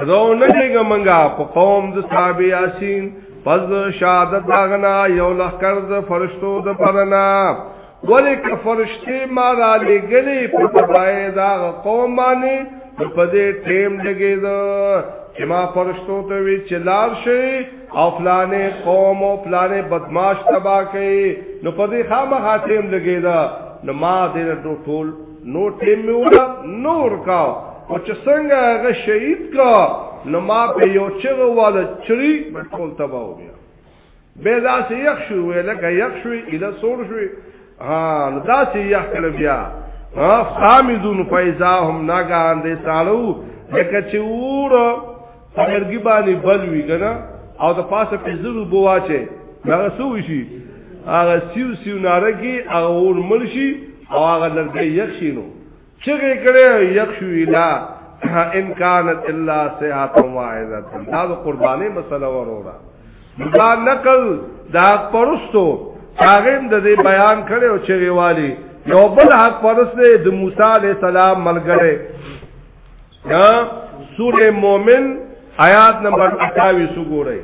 اذو نه لګه منګه په قوم د صاحب یاسین پس شهادت داغنا یو لخ کرد فرشتو د پرنا ولی که فرشتی ما را لګلی په تبای دا قوم باندې په دې ټیم لګی دا چې ما فرشتو ته وی چلار شي او فلانه قوم او فلانه بدمعاش تبا کوي نو په دې خامخا ټیم لګی دا نو ما دې ټول نو ټیم مې ولا نور کا او چې څنګه هغه شهید کا نو ما په یو چغه والا چری ټول تباہ و بیا به دا سي یخ شو لکه یخ شو اله سور شو ها نو دا سي یخ کړ بیا ها خامدون فیزا هم ناګان دې سالو لکه چې ور پرګی باندې بل وی کنه او د پاسه په زرو بواچه هغه سوي شي هغه سیو سیو نارګي هغه ور مرشي او هغه لرګي یخ شي نو چغه کړي یخ شو الا ان كانت الا صحه واعظه دا د قرباني مسله وروړه دا نقل دا پرستو هغه د دې بیان کړي او چغه والی یو بل حق پرسته د موسی عليه السلام ملګری ها سوره مومن آیات نمبر 28 وګورئ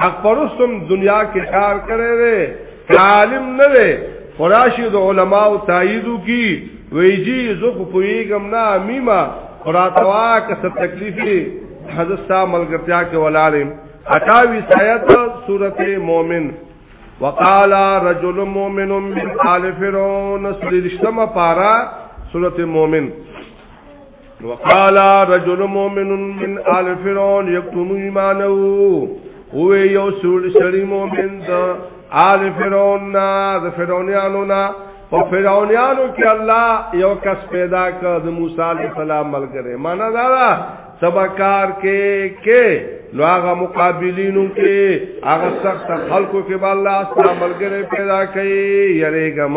حق پرستم دنیا کې کار کړي دي عالم نه دي خراشد علما او تاییدو کی ویجی زخ پویګم نه میما خراتوا که څه تکلیف دي حضرت صاحب ملګرتیا کې ولالم 28 آیت سورته مومن وقال رجل مؤمن من آل فرعون سورة المؤمن وقال رجل مؤمن من آل فرعون يكتم ایمانه هو یو سول سړی مؤمن دا آل فرعون نا د فرعونانو نا په فرعونانو کې الله یو کس پیدا کړ د موسی علی السلام ملګری معنا دا دا سبکار کې کې نو هغه مقابلینو کې هغه سخت خلکو کې به الله ستاسو ملګری پیدا کړي یریګم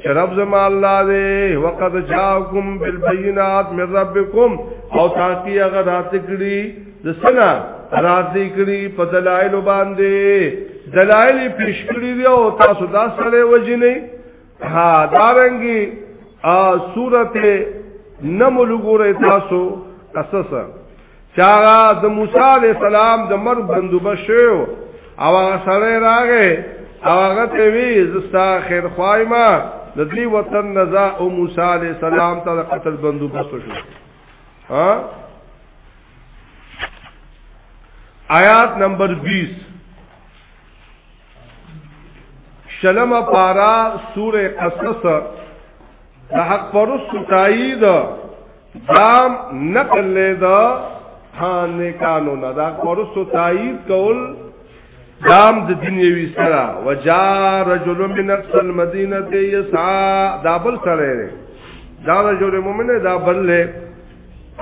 چې رب زما الله دې وقد جاءکم بالبينات من ربکم او تاکي هغه راتکړي د سنا راضي کړي په دلایل باندې دلایل پیش کړي دی او تاسو دا سره وجنې ها دارنګي ا سورته نمل ګورې تاسو قصص چاغه د موسی علی السلام د مرګ بندوبست شو او هغه سره راغې او هغه ته وی زستا خیر خوایما د دې وطن نزا او موسی علی السلام ته د قتل بندوبست شو ها آیات نمبر 20 شلم پارا سور قصص د حق پرست تایید دام نقل لے دا حانکانو نا دا قرصو تایید کول دام د دنیوی سرا وجا رجل من اقصى المدینه یسعا دا بل سره دی دا رجل مومن دا بل له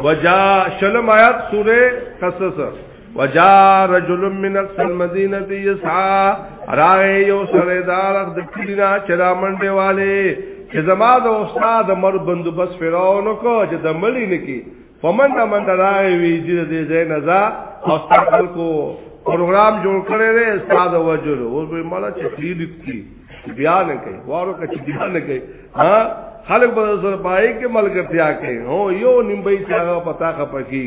وجا شلم آیات سوره قصص وجا رجل من المدینه یسعا راغی یو سره دار د کلینا چرا منډه والے چې زما د استاد مر بندوبس فراونو کو چې د ملي نکی فمن دا من راغی وی چې دې زې نزا او تاکل کو پروګرام جوړ کړی دی استاد وجلو اوس به مالا چې خلیل کی بیا نه کوي وارو کې بیا نه کوي ها خلک به سره پای کې ملګرتیا کوي هو یو نیمبي چې هغه پتا خپکی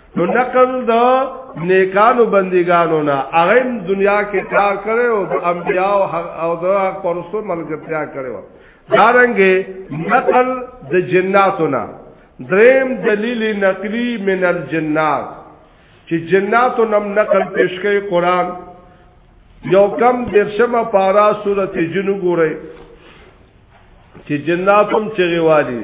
نو نقل د نیکانو بندګانو نه هغه دنیا کې کار کړي او د انبیاء او د پرستو ملګرتیا کړي دارنګه نقل د جناتو نه دریم دلیل نقلی من الجنات چې جناتو نم نقل پیش کوي قران یو کم درشمه پارا سورته جن ګورئ چې جناتم چغیوالی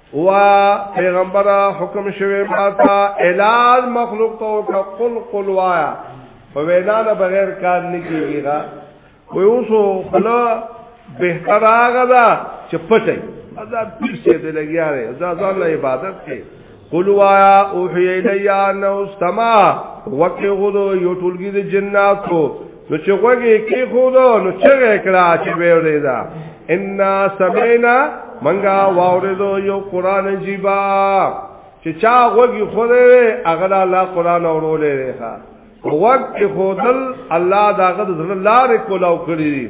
وا پیغمبر حکم شوی ماتا اعلان مخلوق تو کا قل قل وایا په وینا نه بغیر کار نه کیږيغا وای اوسو خلا بهتر هغه دا چې پټي دا پیر شه دې لګیا دی دا ځان له عبادت کې قل وایا اوحی الیا نو استما وکه غدو یو ټولګي د جناتو نو چې غوږی کې خو دا نو چې کړه چې ویورې دا ان سمینا منګه واورې دو یو قران جیبا چې چا غوږی خو دې اغلا الله قران اورولې ښا وقت خودل الله داغه ذل لار کولاو کړی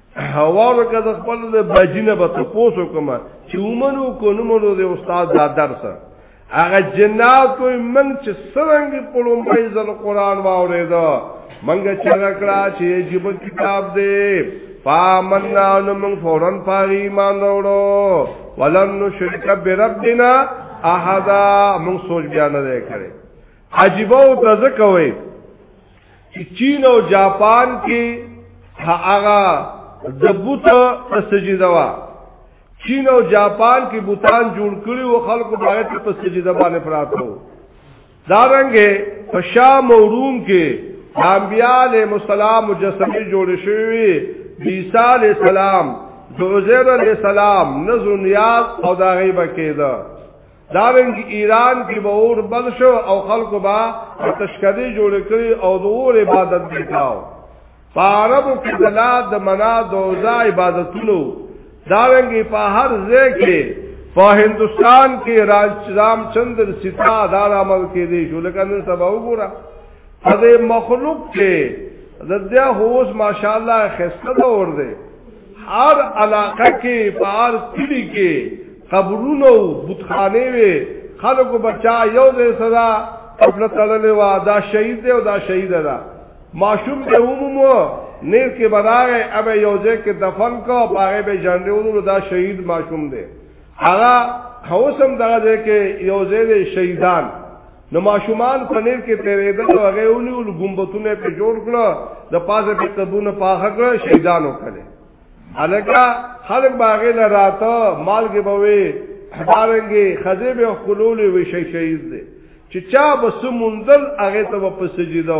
حوالو که د خپل د بجینه به تاسو کوم چې ومنو کو نو مونږ د استاد دا درس هغه جنات وي من چې څنګه په لومړی ځل قران واورېدا منګه چې راکړه چې جيب کتاب دې فامننا نو من فورن پاغي ایمان وروړو ولن نشرک بربنا احد من سوچ بیا نه کړي عجيبه او تزکوي چې چین او جاپان کې هغه د بوت ته سجده وا چین او جاپان کې بوتان جوړ کړي او خلکو باندې ته په سجده باندې پراتو دا رنګه په شام او روم کې انبیاله مسالم مجسمه جوړ شوی عیسی علی السلام عزیر علی السلام نزو نیاز او دا غیبه کېده دارنګ ایران کې به اور بل شو او خلکو با تشکری جوړ کړي او د اور عبادت وکاو په عربو کې د لا د منا دوزا عبادتونو دارنګ په هر ځای کې په هندستان کې راج رام چندر ستا دار عمل کې دي شو لکه نن سبا وګوره هغه مخلوق کې د دې هوس ماشاءالله خسته اور دی هر علاقه کې په هر کلی کې قبرونه او بتخانه وي خلکو بچا یو ځای صدا خپل تړلې وا دا شهید دی او دا شهید ده ماشوم ته عمومو نیر کې بداغه اب یو ځای کې دفن کو باغې به جنډو دا شهید ماشوم دی هغه هوسم دغه ځای کې یو ځای شهیدان نو ماشومان پنیر کې تیرېدل او هغه ونیول ګمبتونه په جوړ کړو د پازه په قبونه پاخه کړو شهیدانو کړي الکا خلق باغې له راته مالګه بوي دارنګي خزه به خلول وي شهید دي چې چا بس مندل هغه ته په سجده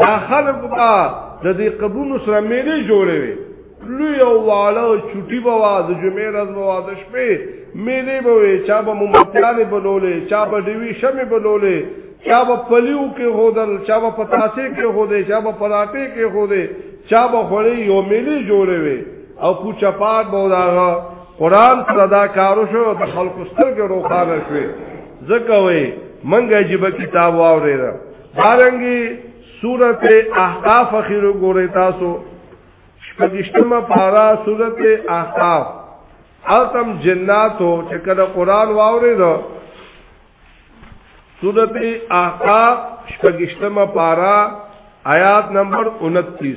دا خلق با د دې قبونو سره میلې جوړې وي لوی او واړه چټي بوا د جمعې ورځ بوا د شپې میلې به وي چا به ممتیاله بلولې چا به دیوی شمه بلولې چا به پلیو کې هودل چا به پتاسې کې هودې چا به پراټې کې هودې چا به خوري یو میلې جوړې وي او کوچا پات بولاغه قران سره دا کارو شو د خلکو سترګې روخانه شوې ځکه وي منګه جيبه کتاب واورېده دارنګي سورت احقاف اخیرو ګورې تاسو شپږشتمه پارا سورت احقاف التم جناتو چې کله قران واوري دا سورت احقاف شپږشتمه پارا آیات نمبر 29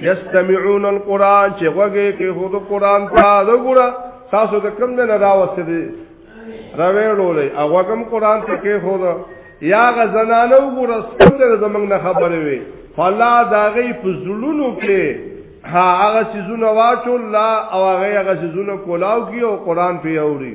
یستمعون القران چې وګه کې خود قران ته وګوره تاسو د کوم نه راوستي دي راوېړولې او وګم قران ته کې خود یا غزنانه وګوره څنګه زمنګ نه خبرې وي فلا داغي فزلونو کې ها هغه سيزونه واچو الله او هغه هغه سيزونه کولاو کې او قران په اوري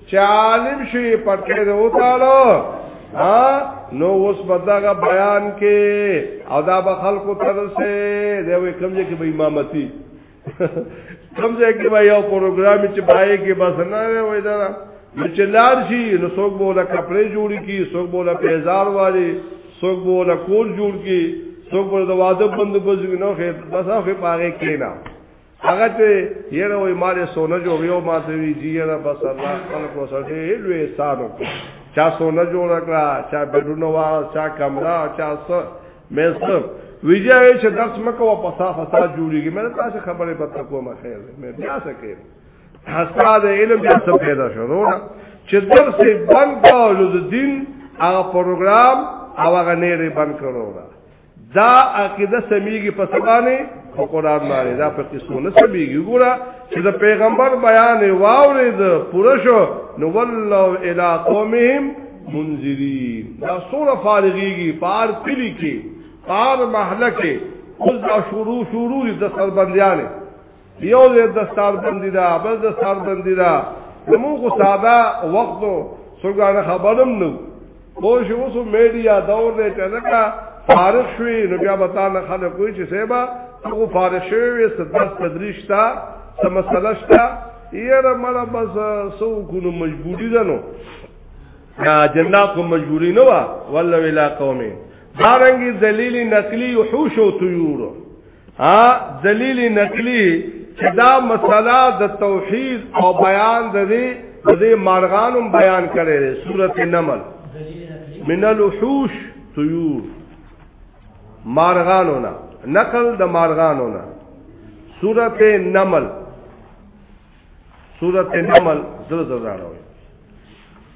چې عالم شي پټه ده وتاړو ها نو اوس بدغه بیان کې او دا به خلکو ترسه دی وې کمزې کې به امامتي کمزې کې به یو پروګرام چې پای کې بس نه وې دا چې لار شي نو څوک بوله کپڑے جوړي کی څوک بوله پیزار والی څوک بوله کول جوړ کی څوک بوله د واده بند بزګ نو خیر بس هغه پاره کې نه هغه ته یره وای مال سونه جوړ یو ما ته وی جی یره بس الله خلق وسړي لوی احسان وکړ چا سونه جوړ کړه چا بدونه وا چا کمرا چا س مې سب ویجه چې درس مکو او پسا فساد جوړیږي مې تاسو خبره پته کومه خیر مې بیا څه کوي حساد علم بیا څه پیدا شروع چې درس بند کړو د دین هغه پروګرام او هغه نه بند کړو دا عقیده سمیږي په سبانه په قران باندې دا په قصو نه سمیږي ګوره چې د پیغمبر بیان واورید پوره شو نو ولو الی قومهم منذرین دا سوره فارغیږي پار پلی کې پار محله کې اوس دا شروع شروع د سربندیانه یو دې دستار بندي دا بل دستار بندي دا زمو خو ساده وخت سرګانه خبرم نو خو شو وسو میډیا دور دې چلکا فارغ شوی نو بیا بتا نه خلک کوئی چې سیبا هغه فارغ شوی وي صدر تدریش تا سمسلش تا یره مړه بس سو کو نو مجبوری ده نو جنات کو مجبوری نه وا ولله ولا قومه دارنګي دلیل نقلی وحوش او طیور ا دلیل نقلی چې دا مسله د توحید او بیان د دې د دې مارغانم بیان کړي ده سورته نمل من الوحوش طيور مارغانو نه نقل د مارغانو نه سورته نمل سورته نمل زړه زړه راوي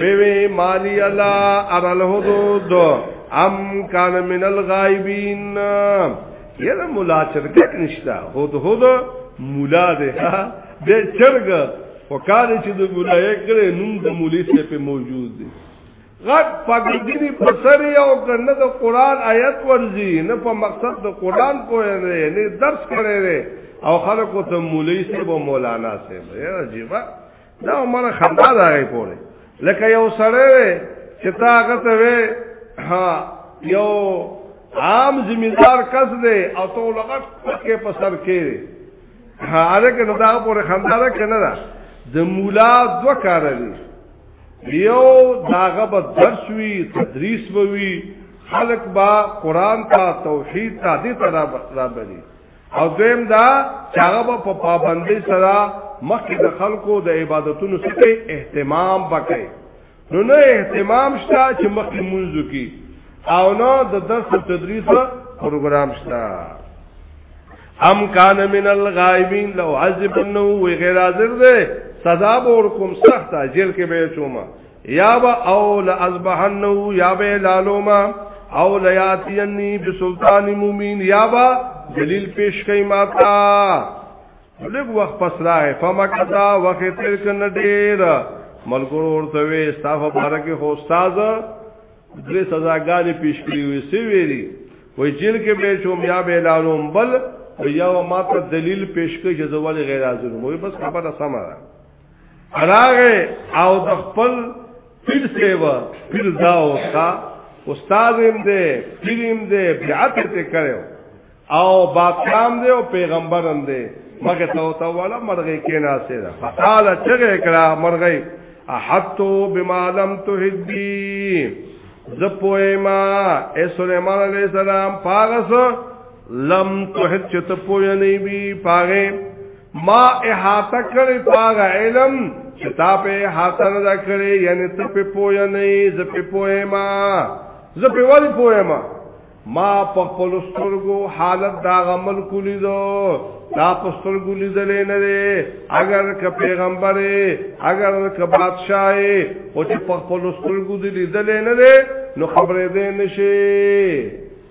ویوی مالی الا ارال حدود ام کان من الغائبین یلا مولا چرکت نشتا حد حد مولا دے بے چرگ وکالی چی دو مولا یکرے نم دو مولی سے پہ موجود دے غټ پګدینی په سر یو کنه د قران آیت ورزی نه په مقصد د قران پوهه نه نه درس کړي او خلکو ته مولوی سیب او مولانا سیب یا عجیبه دا عمر خندا دا غي پوره لکه یو سره چې تا غته وې ها یو عام زمیندار کس دی او تو لغت پکې په سر کې هغه کې دا پوره خندا ده کنه دا د مولا دو کار دي یو داغه به درس وی تدریس وی خلق با قران ته توحید ته دې ترابه او دویم دا چې هغه په پابندۍ سره مخکې د خلکو د عبادتونو څخه اهتمام وکړي نو نه اهتمام شته چې مخکې منځو کې او نه د درس او تدریس پروګرام شته ام کان من الغائبین لو عذبنه وغیر حاضر ده سزا به ورکوم سخت اجل کې به چوما یا با او لازبحنو یا به لالوما او لیاتینی بسلطان مومین یا با دلیل پیش کئی ماتا لږ وخت پس راغی فمکتا وخت تیر کن ډیر ملګرو ورته وی استاف مبارک خو استاد درې سزاګانې پیش کړې وي سی ویری وای جیل کې به شوم یا به لالوم بل یا ما ته دلیل پیش کړي چې زوال غیر حاضر وي بس خبره سمه ده راغه او د خپل پیر سیوا پیر دا او تا استاد هم دې پیر هم دې بیعت ته کړو او باقام دې او پیغمبر هم دې مګه تو تو والا مرغې کې ناسه ده فقال چغه کړه مرغې احتو بما لم تحبي ز پویما اے سلیمان علیہ السلام پاغس لم تحب چت پوی نه بی پاغه ما احاطه کړی پاغه علم چې تا په احاطه نه کړی یعنی ته په پوهه نه یې زه په پوهه ما زه په وړي پوهه ما ما په خپل سترګو حالت دا غمل کولی دو دا په سترګو لیدلې نه دی اگر که پیغمبر اگر که بادشاہ او چې په خپل سترګو دې لیدلې نه دی نو خبرې دې نشي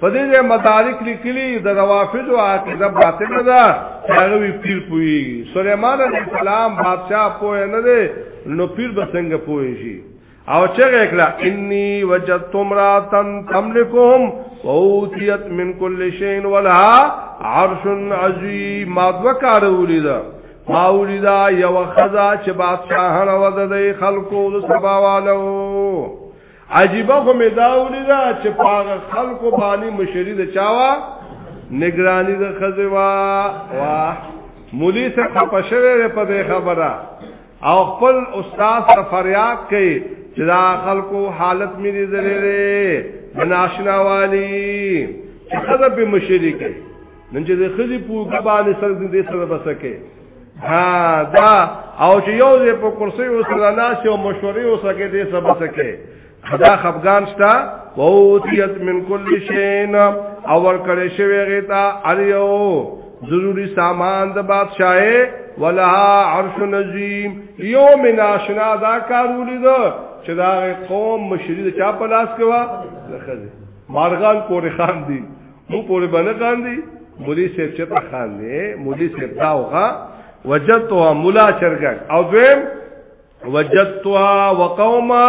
په دې ځای مدارک لیکلي د روافض او عقیده باطل ده هغه وی پیر پوي سليمان عليه السلام بادشاہ پوه نه دی نو پیر به څنګه پوي شي او چې وکړه اني وجدت امراتن تملكهم اوتيت من كل شيء ولها عرش عظيم ما دوکار ولیدا ما ولیدا یو خزا چې بادشاہ نه ودی خلقو سباوالو عجیبه خو می دا ولیدا چې پاغه خلکو باندې مشری د چاوا نگرانی د خزوا واه مولي څخه خپشوي په دې خبره او خپل استاد ته فریاد کوي چې دا خلکو حالت مې دې زلره ناشنا والی چې خزه به مشری کوي نن چې د خزي پوګ باندې سر دې سره بسکه ها دا او چې یو دې په کرسي او سره ناس او مشورې او سکه دې سبا سکه خدا خفغان شتا ووتیت من کل شین او ور کړې شوی غیتا اړیو ضروری سامان د بادشاہه ولا عرش نظیم یوم ناشنا دا کارولې ده چې دا قوم مشری د چا په لاس کې و مارغان کور خان دی مو پورې باندې خاندي مولي صاحب چې ته خاندې مولي صاحب دا وغه وجدتها ملا چرګ او دویم وجدتها وقوما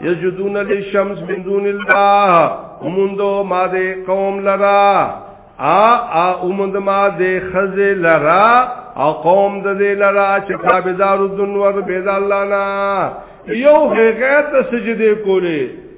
یسجدون للشمس من دون الله ومندو ما دې قوم لرا ا ا ومند ما دې خز لرا او قوم د دې لرا چې تابعدار دنور بيد الله نه یو هغه ته سجده کوله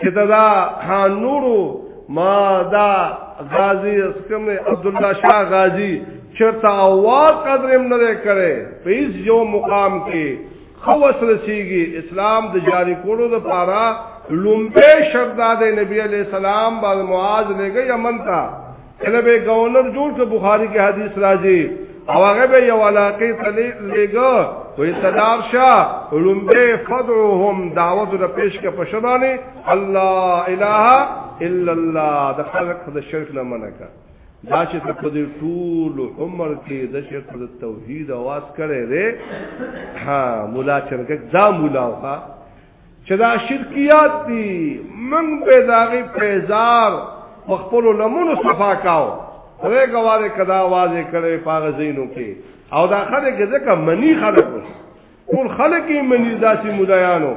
چې دا ها نورو ما دا غازی اسکم عبد الله شاه غازی چرتا आवाज قدرم نه کړي په هیڅ یو مقام کې خوس رسیږي اسلام د جاری کولو د پاره لومبه شرداد نبی علی السلام باندې معاذ لګي یمن ته کله به گورنر جوړ ک بخاری کې حدیث راځي او هغه به یو علاقه تلې لګو وې صدار شاه لومبه فدعوهم دعوت د پیش کې پښبانه الله اله الا الله د خلق د شرک نه منکه دا چې په دې ټول عمر کې د شرک د توحید आवाज کړي ره ها مولا چرګ دا مولا وکړه چې دا شرکیات دي موږ به داغه پیزار مخفل لمونو صفا کاو هغه غواړي کدا आवाज کړي پاغه زینو کې او دا خلک ځکه منی خلک ټول خلک یې منی داسې مولایانو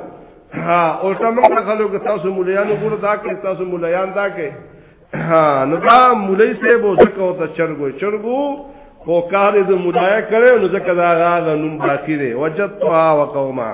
ها او څنګه خلک تاسو مولایانو ګور دا کې تاسو مولایان دا کې ها نو دا مولای سه بو ځکه او ته چرګو چرګو خو کار دې مولای کړي نو ځکه دا غا نوم باقی دی وجدتها وقومها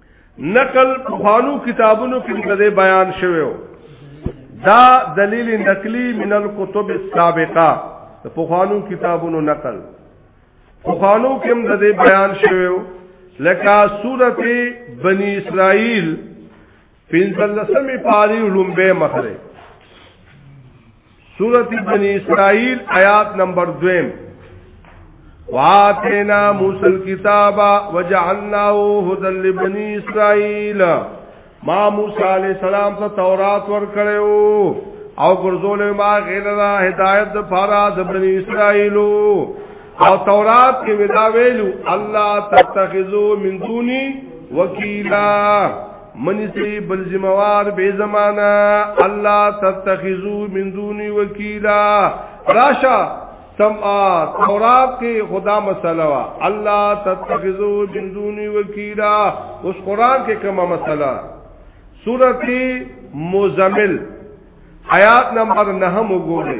نقل پخوانو کتابونو کې د بیان شوی دا دلیل نقلی من الكتب السابقه د پخوانو کتابونو نقل پخوانو کې د بیان شوی لکه سورته بنی اسرائیل پنځلسمه پاری لومبه مخره سورت بنی اسرائیل آیات نمبر دویم واتینا موسی الكتاب وجعلناه هدى لبني اسرائيل ما موسی علیہ السلام ته تورات ورکړیو او ګرځول ما غیلا هدایت د فاراد بنی اسرائیلو او تورات کې ودا ویلو الله تتخذو من دوني وکیلا منی سی بل زموار بے زمانہ اللہ تتخذو من دونی وکیلا راشا تم تورات کې خدا مسله وا الله تتخذو من دونی وکیلا اوس قران کې کومه مسله سورتی مزمل آیات نمبر 9 وګورئ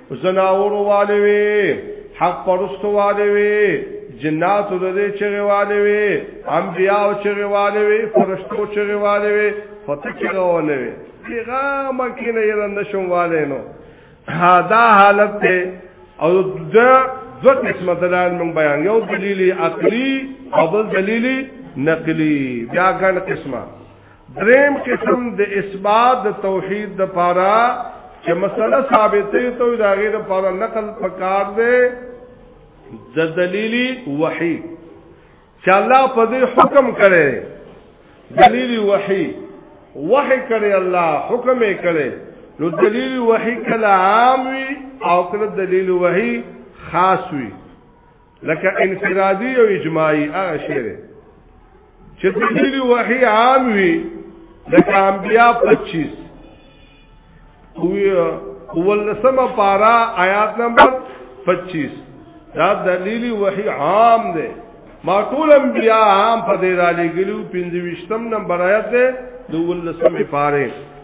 زناور والے وی حق پرست والے وی جنات د دې چغه والے وی انبیاء چغه والے وی فرشتو چغه والے وی خطه چغه والے وی پیغام کې نه یې نشم والے نو دا حالت ته او دا دو قسمه دلایل مونږ بیان یو دلیل عقلی او بل دلیل نقلی بیا ګڼ قسمه دریم قسم د اثبات د توحید د پاره چې مسله ثابتې ته دا غیر پاره نقل پکار دی د دلیلی وحی چې الله په دې حکم کړي دلیلی وحی وحی کړي الله حکم یې کړي نو دلیل وحی کله عام وي او کله دلیل وحی خاص وي لکه انفرادي او اجماعي هغه شعر چې دلیل وحي عام وي لکه انبیا 25 ولسمه پارا آیات نمبر 25 دا دلیل وحی عام دی ما ټول انبیاء عام په دې را لګلو 25 نمبر آیت دی د ولسمه پاره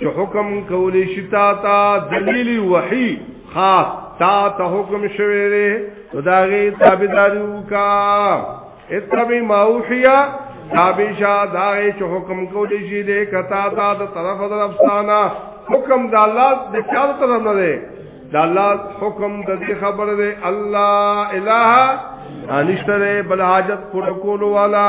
چې حکم کولی شي تا تا دلیل وحی خاص تا ته حکم شوی دی نو دا غي تابعداري وکا اتبع ما اوحیا تابع شا دا چې حکم کولی شي دې کتا تا د طرف در افسانه حکم د الله د چا طرف نه دی د الله حکم د دې خبر دی الله الہ انشتره بل حاجت پر کول والا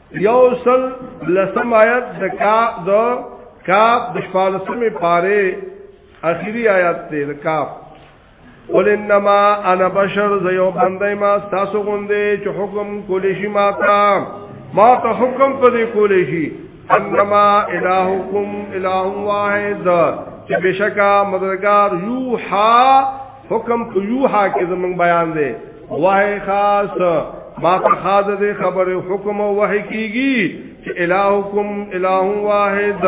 یوصل لسم آیت د کاف د کاف د شپالسمه پاره اخیری آیت دی د کاف قل انما انا بشر زیو بندای ما تاسو غوندې چې حکم کولی شي ما تا ما ته حکم پدې کولی شي انما الہکم الہ واحد چې بشکا مددگار یوحا حکم په یو ها کې زمون بیان دی وه خاص ما ته خاص دې خبره حکم او وحی کیږي چې الہکم الہ واحد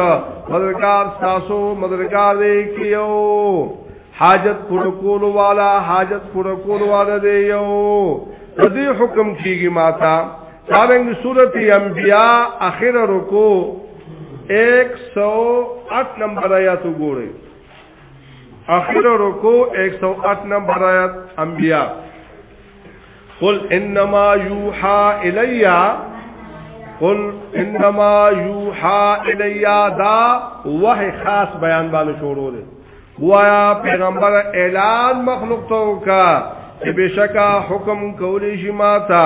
مدرکار تاسو مدرکار دې کیو حاجت پر کول والا حاجت پر کول والا دې یو دې حکم کیږي ما ته دارنګ سورت انبیاء اخر رکو 108 نمبر آیات وګورئ اخر رکو 108 نمبر آیت انبیاء قل انما یوحا الیا قل انما یوحا الیا دا وحی خاص بیان باندې شروع دی وایا پیغمبر اعلان مخلوق تو کا چې بشکا حکم کولی شي ماته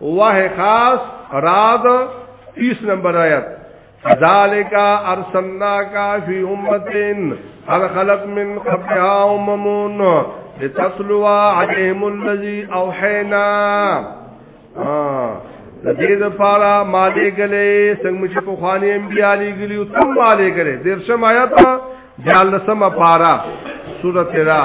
وه خاص راد 30 نمبر آیت ذالک ارسلناک فی امتین هر خلق من قبلها اممون لتسلوا علیهم الذی اوحینا د دې لپاره مالې غلې څنګه چې په خواني انبيا لګلي او تم مالې غلې د شم آیات د لسمه پارا سورته را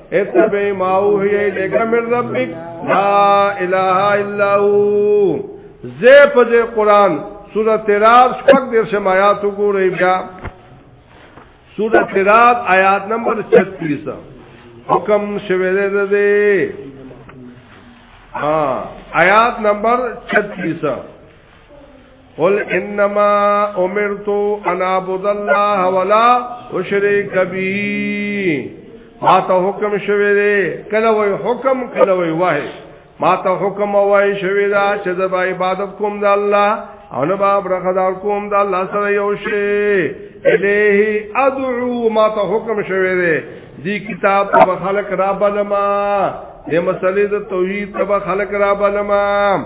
اتبع ما اوحی الیک من ربک لا اله الا هو زه په قرآن سورۃ تراب شپږ دیر شمایات وګورئ بیا سورۃ تراب آیات نمبر 36 حکم شوه دې ها آیات نمبر 36 قل انما امرت ان اعبد الله ولا اشرك به ما ته حکم شوی دی کله وای حکم کله وای وای ما ته حکم وای شوی دا چې د عبادت کوم د الله او نه با برخدار کوم د الله سره یو شی الیه ادعو ما ته حکم شوی دی دی کتاب په خلق را بلما د مسلې د توحید په خلق را بلما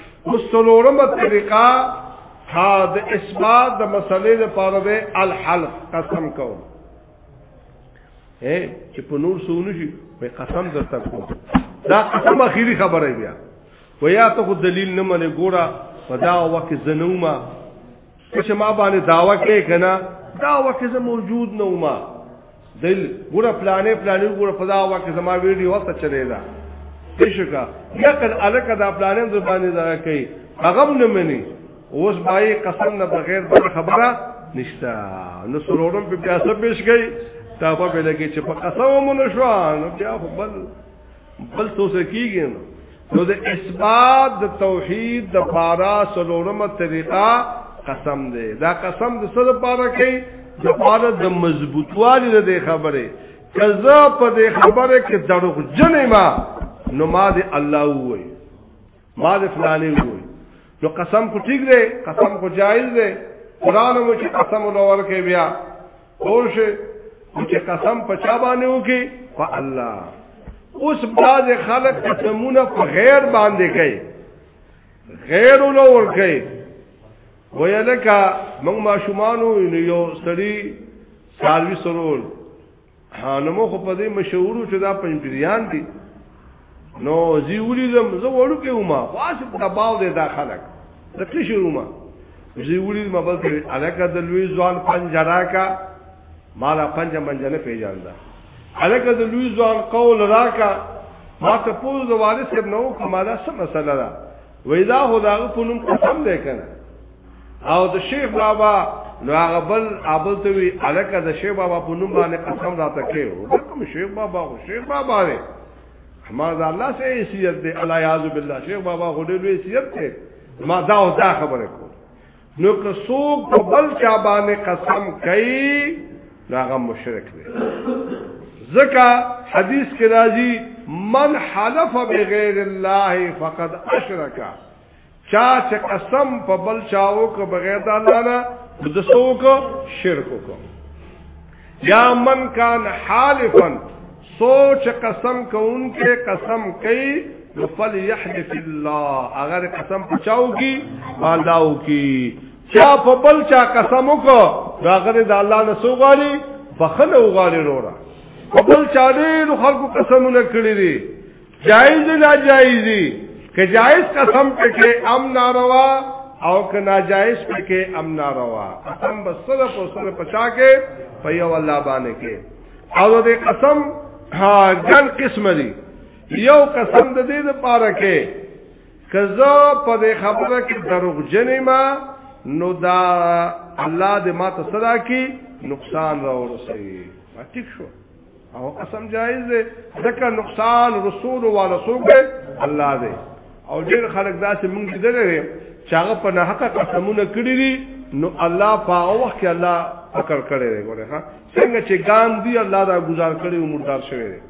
مستلورمه طریقه تا د اثبات د مسلې لپاره د الحلف قسم کو اے چې په نور سونو شي په قسم درته کوم دا قسم اخیری خبره بیا ویا ته خو دلیل نه منې ګوره په دا وخت زنوما چې ما باندې داوا کې کنه دا وخت زه موجود نه ومه دل ګوره پلانې پلانې ګوره په دا وخت زما ویډیو واسطه چلے دا بشکا یقل الک دا پلانې د باندې دا کوي هغه نه مني اوس بای قسم نه بغیر بل خبره نشتا نو سرورم په پیاسه پیش گئی تا په لګي چې په قسم مونږ شو نو بیا خو بل بل څه څه کیږي نو نو د اثبات د توحید د پارا سلورمه طریقه قسم دی دا قسم د څه لپاره کوي د پاره د مضبوطوالي د خبره کزا په دې خبره کې دروغ جنې ما نو ما دې الله وې ما دې فلانه وې نو قسم کو ٹھیک دی قسم کو جائز دی قران مو چې قسم ولور کې بیا پوه شئ او چې قسم په چا باندې وکي په الله اوس بعض خلک قسمونه په غیر باندې کوي غیر له ور کوي ویلکه موږ ماشومانو یو سړی سالوي سرول حالمو خو په دې مشهورو چې دا پنځپریان دي نو زی ولیدم زه وړو کې ومه واسه په باو دې دا خلک د کشر ومه زی ولیدم بل ته الکه د لوی ځوان پنجرا کا مالا پنجه منجنه پیژاندا الکه د لوی ځوان قول راکا ما ته پوز د وارث ابن او کمالا سم مسله ده وېدا هدا په نوم قسم ده کنه او د شیخ بابا نو هغه بل ابل ته وی الکه د شیخ بابا په نوم باندې قسم راته کېو کوم شیخ بابا او شیخ بابا دی ما دا الله سه حیثیت دی الله یعذ بالله شیخ بابا خو دې لوی حیثیت دی ما دا او دا خبره کو نو که څوک په بل چا باندې قسم کوي هغه مشرک دی ځکه حدیث کې راځي من حلف بغیر الله فقد اشرک چا چې قسم په بل چاو کو بغیر د الله نه د سو کو شرک کو یا من کان حالفا سوچ قسم کون کې قسم کوي فل يحلف الله اگر قسم پچاو کی مالداو کی چا په بل چا قسم کو راغره د الله نه سو غالي بخنه وغالي وروړه په بل چا دې خلکو قسمونه کړی دي جائز نا جائزی که جائز قسم پکې ام ناروا او که ناجائز پکې ام ناروا قسم بس سره په سره پچا کې په یو الله باندې کې او دې قسم ها ګل قسم دی یو قسم د دې لپاره کې کزا په دې خبره کې دروغ جنې ما نو دا الله دې ما ته صدا کې نقصان را ورسوي ټیک شو او قسم جایز دی ځکه نقصان رسول والا سوګ الله دی او ډیر خلک داسې مونږ دې لري چې هغه په نه حق قسمونه کړی دي نو الله په وخت کې الله فکر کړی دی ګوره ها څنګه چې ګام دی الله دا گزار کړی او مردار شوی دی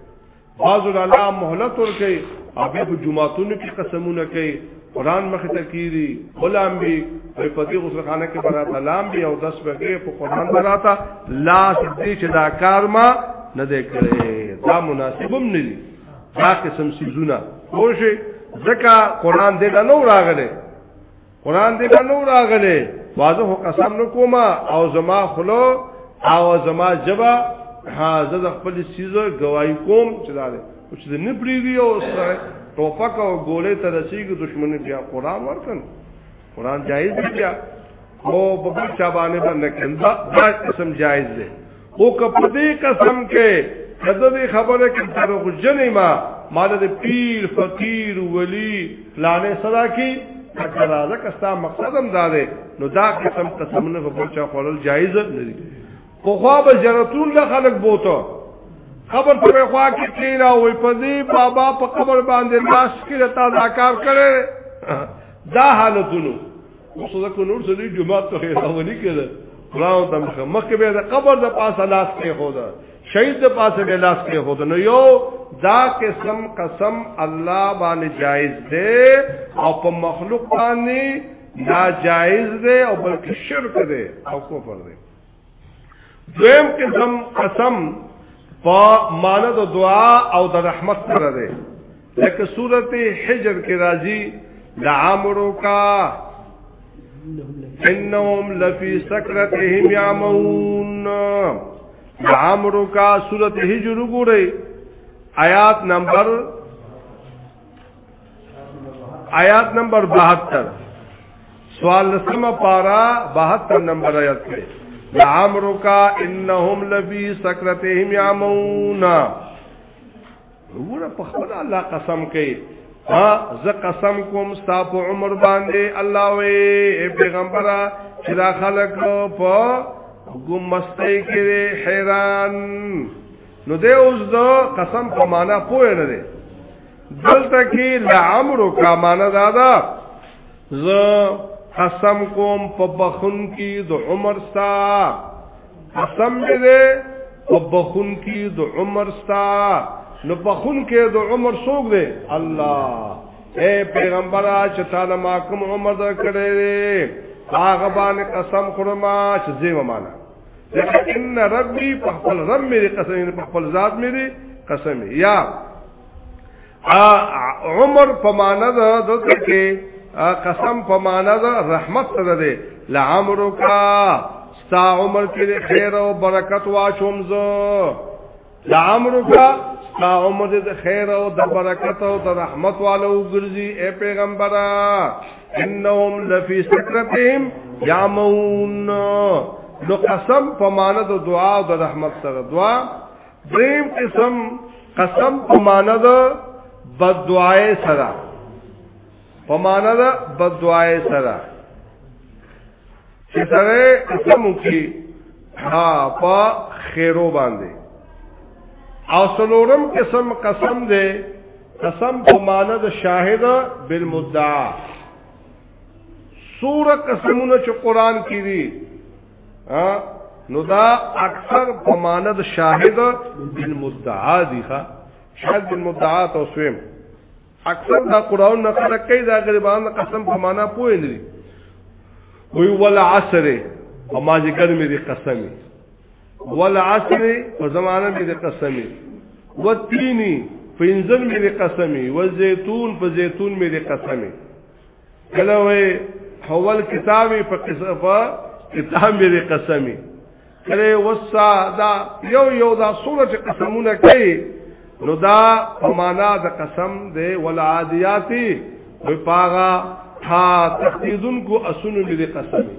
بعض الله مهلت ورکړي او به جمعهتون کې قسمونه کوي قران مخ ته کیری غلام بی په پتی غسل خانه کې برات لام بی او دس بګې په قران براتا لا دې چې دا کار ما نه دې کړې دا مناسبم نه دي دا قسم سيزونه خوشي ځکه قران دې دا نو راغله قران دې دا نو راغله واځه قسم نو کوما او زما خلو او زما جبا ها زه خپل سيزو گواہی کوم چې دا چې د نه پریږي او سره ټوپک او ګولې ته رسیږي دشمن بیا قران ورکن قران جایز دی بیا او په بل چا باندې باندې کنده دا قسم جایز دی او کپه دې قسم کې کده دې خبره کې تر غجنې ما مال دې پیر فقیر ولی لانه صدا کی کړه دا کستا مقصد هم دا دی نو دا قسم قسم نه په بل چا خورل جایز نه دی په خوا به جنتون له خلق بوته قبر په خوا کې کینا وې پدی بابا په قبر باندې لاس کې تا دا کار کړي دا حالتونو اوس ځکه نور څه دی جمعه ته راولي کړه قرآن ته مخه مخکې به د قبر د پاسه لاس کې هو دا شهید د پاسه به لاس کې هو دا نو یو دا قسم قسم الله باندې جایز دی او په مخلوق باندې ناجایز دی او بلکې شرک دی او کفر دی دویم قسم قسم په معنی د دعا او د رحمت سره ده لکه سورته حجر کې راځي لعمرو کا انهم لفی سکرتهم یعمون لعمرو کا سورته حجر وګورئ آیات نمبر آیات نمبر 72 سوال لسمه پارا 72 نمبر آیات کې لعمرو کا انهم لفی سکرتهم یعمون وګوره په خپل الله قسم کوي ها ز قسم کوم ستا په عمر باندې الله وې پیغمبره چې دا خلک په ګمسته کې حیران نو دې اوس د قسم په معنا پوه نه دی دلته کې لعمرو کا معنا دادا ز قسم کوم په بخون کې د عمر ستا قسم دې په بخون کې د عمر ستا نو بخون کې د عمر سوق دی الله اے پیغمبر چې تعالی ما کوم عمر درکړې هغه باندې قسم خورما چې زیمه معنا لکه ان ربي په خپل رب مې قسم په خپل ذات مې قسم یا عمر په معنا ده دته کې قسم په معنا ده رحمت سره ده لعمرک ستا عمر کې خیر او برکت واچوم زه لعمرو کا ستا عمر دې خیر او د برکت او د رحمت والو ګرځي اے پیغمبره انهم لفی سکرتهم یامون نو قسم په معنی د دعا او د رحمت سره دعا دریم قسم قسم په معنی د بد دعای سره په معنی د بد دعای سره چې سره قسم وکي ها په خیرو باندې او سلورم قسم قسم دی قسم په معنی د شاهد بالمدعا سور قسمونه چې قران کې دي نو دا اکثر په معنی د شاهد بالمدعا دي ښا شاهد بالمدعا توسویم اکثر دا قرآن نه خلق کوي دا غریبان د قسم په معنا پوه نه دي وی ول عصر او ما ذکر مې دي قسمي ول عصر په زمانه مې دي قسمي وتینی په انځر مې دي قسمي و زيتون په زيتون مې دي قسمي کله وې حول کتابي په قصه په کتاب دې قسمي کله وسا دا یو یو دا سوره چې قسمونه کوي نو دا په معنا د قسم دې ولعادیاتی په پاغا تا تخیزن کو اسونو دې قسمي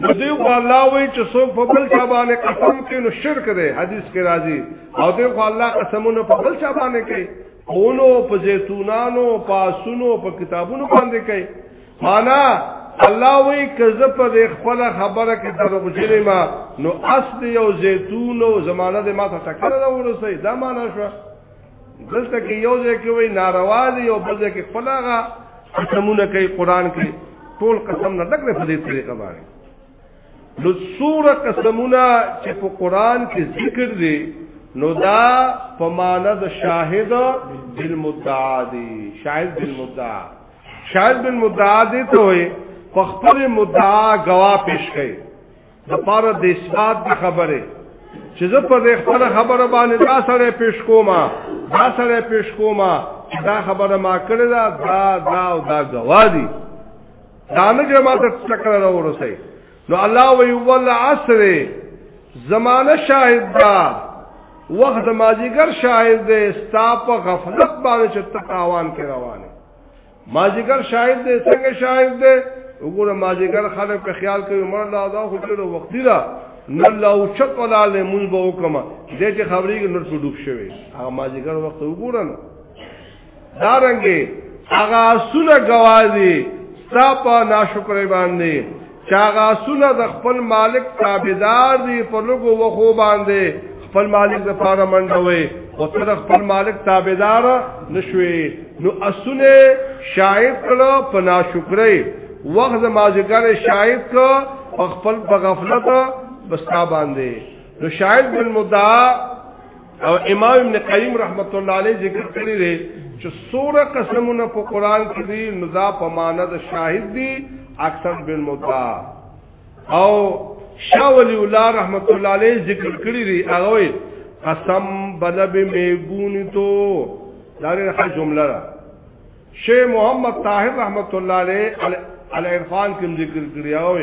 نو دیو خو الله وی چې څوک په بل چا باندې قسم کوي نو شرک دی حدیث کې راځي او دیو خو الله قسمونه په بل چا باندې کوي اونو په زیتونانو په سونو په کتابونو باندې کوي معنا الله وی کزه په خپل خبره کې دروغ جنې ما نو اصل یو زیتون او زمانہ د ما ته ټکر راوړسې دا معنا شو دلته کې یو ځای کې وای ناروا دی او بل ځای کې خپلغه قسمونه کوي قران کې ټول قسم نه دغه په دې طریقه باندې نو سوره قسمونه چې په قران کې ذکر دي نو دا په معنا د شاهد بالمدعا دي شاهد بالمدعا شاهد بالمدعا دي ته وي په خپل مدعا غوا پیش کړي د پاره د اثبات د خبره چې زه په دې خپل خبره باندې دا سره پیش کوما دا سره پیش کوما دا خبره ما کړې دا دا دا او دا گواذي دا نه چې ما ته څکر راورسې نو الله وی ول عصر زمانه شاهد دا وخت ماجیګر شاهد دې ستا په غفلت باندې چې تاوان کې روانه ماجیګر شاهد دی څنګه شاهد دی وګوره ماجیګر خلک په خیال کوي مړ لا دا خو ډېر وخت دی دا نو لا او چت ولا له مونږ به وکما دې چې خبرې نور په ډوب شوی هغه ماجیګر وخت وګوره نو دا رنګه هغه سونه گواذي ستا په ناشکرې باندې چاغه سونه د خپل مالک تابعدار دي په لګو وخو باندې خپل مالک د پاره منډوي او تر خپل مالک تابعدار نشوي نو اسونه شاید کړه په ناشکرۍ وخت مازګر شاید کړه خپل په غفلت بستا باندې نو شاید بالمدعا او امام ابن قیم رحمت الله علیه ذکر کړی دی چې سوره قسمونه په قران کې دي نو دا په معنا د شاهد دي اکثر بالمتا او شاه ولی الله رحمت الله علیه ذکر کړی دی هغه قسم بلب میگونی تو داری رخی جمله را شیخ محمد طاهر رحمت الله علیه العرفان کې ذکر کړی او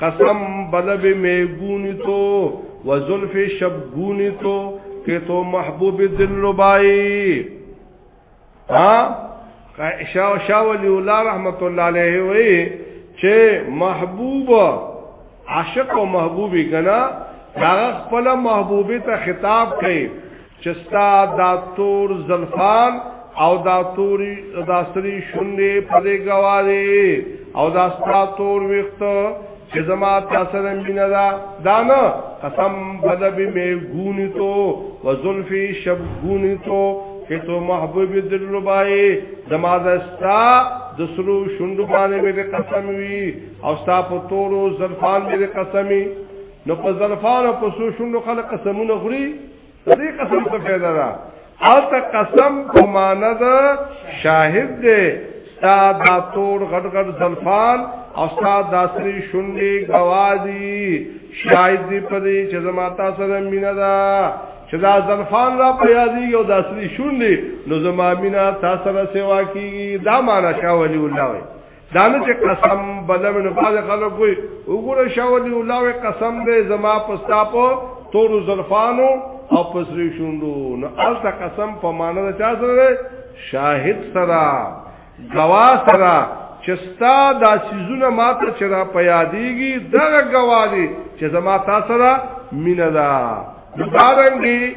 قسم بلب میگونی تو و ظلف شبگونی تو کہ تو محبوب دل ربائی ہاں شاہ شاہ ولی اللہ رحمت اللہ علیہ وی چھے محبوب عاشق و محبوبی کنا داغ پلا محبوبی تا خطاب کئی چستا دا تور زلفان او دا توری دا سری شوندې په دې گواهی او دا ستا تور وخت چې زما تاسو نه مینا دا دانا قسم بدب می غونی تو وزلفی شب غونی تو چې تو محبوب دل ربای زما دستا د سرو شوندو باندې به قسم وی او ستا په تورو زلفان به قسمی نو په زلفان او په سرو شوندو خلک قسمونه غري دې قسم څه فائدہ ده او ته قسم په معنا ده شاهد دې تا دا تور غټ غټ زلفان او تا دا سری شونډې گوازی شاهد دې پدې چې زما تاسو سره مینا ده چې دا زلفان را پیادي او دا سری شونډې نو زما مینا تاسو سره سیوا کیږي دا معنا شاولي الله وي دا نه چې قسم بل من بعض خلک وي وګوره شاولي الله قسم دې زما پستا په تور زلفانو او پسری شوندو نو الته قسم په معنا دا چا سره شاهد سره گوا سره چستا دا سيزونه ماته چرا پیادېږي دا گوا دي چې زما تاسو را مینه ده دارنګي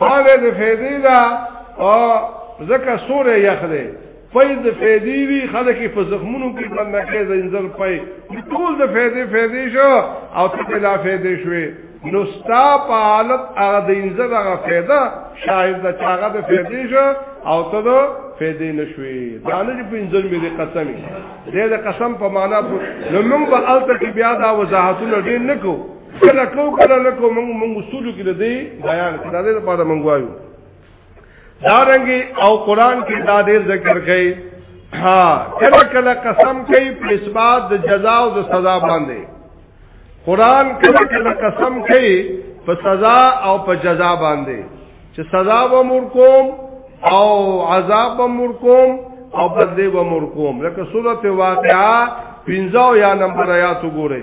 پاوې د فیدی دا او زکه سورې یخ دی پي د فیدی وی خلک په زخمونو کې باندې کې زنجر پي ټول د فیدی فیدی شو او ته بلا فیدی شوې نو ستا په حالت هغه د انځر هغه فیدا شاید د چاغه د فیدی شو او ته د فیدی نشوي دانه چې په انځر مې د قسمي دې د قسم په معنا نو موږ به الته کې بیا دا وضاحتونه ډېر نکو کله کو کله نه کو موږ موږ اصول کې د دې بیان کړه د دې لپاره موږ وایو دارنګي او قران کې دا ډېر ذکر کوي ها کله کله قسم کوي په اسباد د جزا او د سزا باندې قران کله کله قسم کوي په سزا او په جزا باندې چې سزا و مور کوم او عذاب و مور کوم او بدلی و مور کوم لکه سورته واقعا 15 یا نمبر آیات وګورئ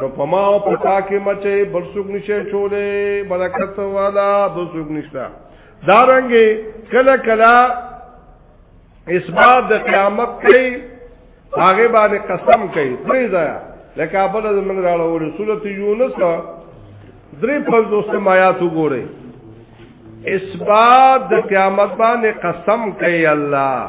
نو پما او پتا کې مچې بل څوک نشه چولې برکت والا بل څوک نشتا دارنګې کله کله اسباب د قیامت کې هغه باندې قسم کوي درې ځای لکه ابل د من راړو رسولت یونس درې په دوسه آیات وګورئ اسباب د قیامت باندې قسم کوي الله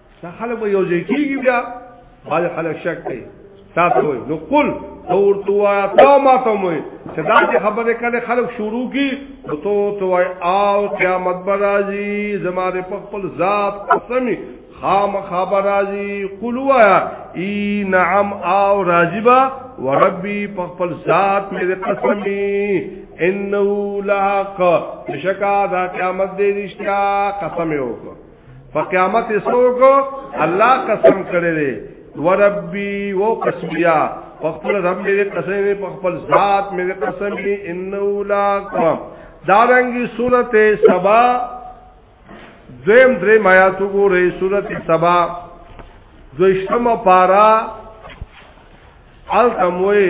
دا خلک به یو ځای کیږي بیا باید خلک شک کوي تاسو وایي نو قل اور تو آیا تو ما تو موي چې دا چې خبره کړي خلک شروع کی نو تو تو آیا او قیامت برازي زماره په خپل ذات قسمي خام خبر راځي قل وایا ای نعم او راجبا وربي په خپل ذات مې قسمي انه لاق شکا دا قیامت دې رښتیا قسم یو په قیامت سوګ الله قسم کړی دی وربي و قسمیا په خپل رب دې قسم دی په خپل ذات مې دې قسم دی انه لا قم دارنګي سورته سبا دویم درې میاتو ګورې سورته سبا دوشتم پارا التموي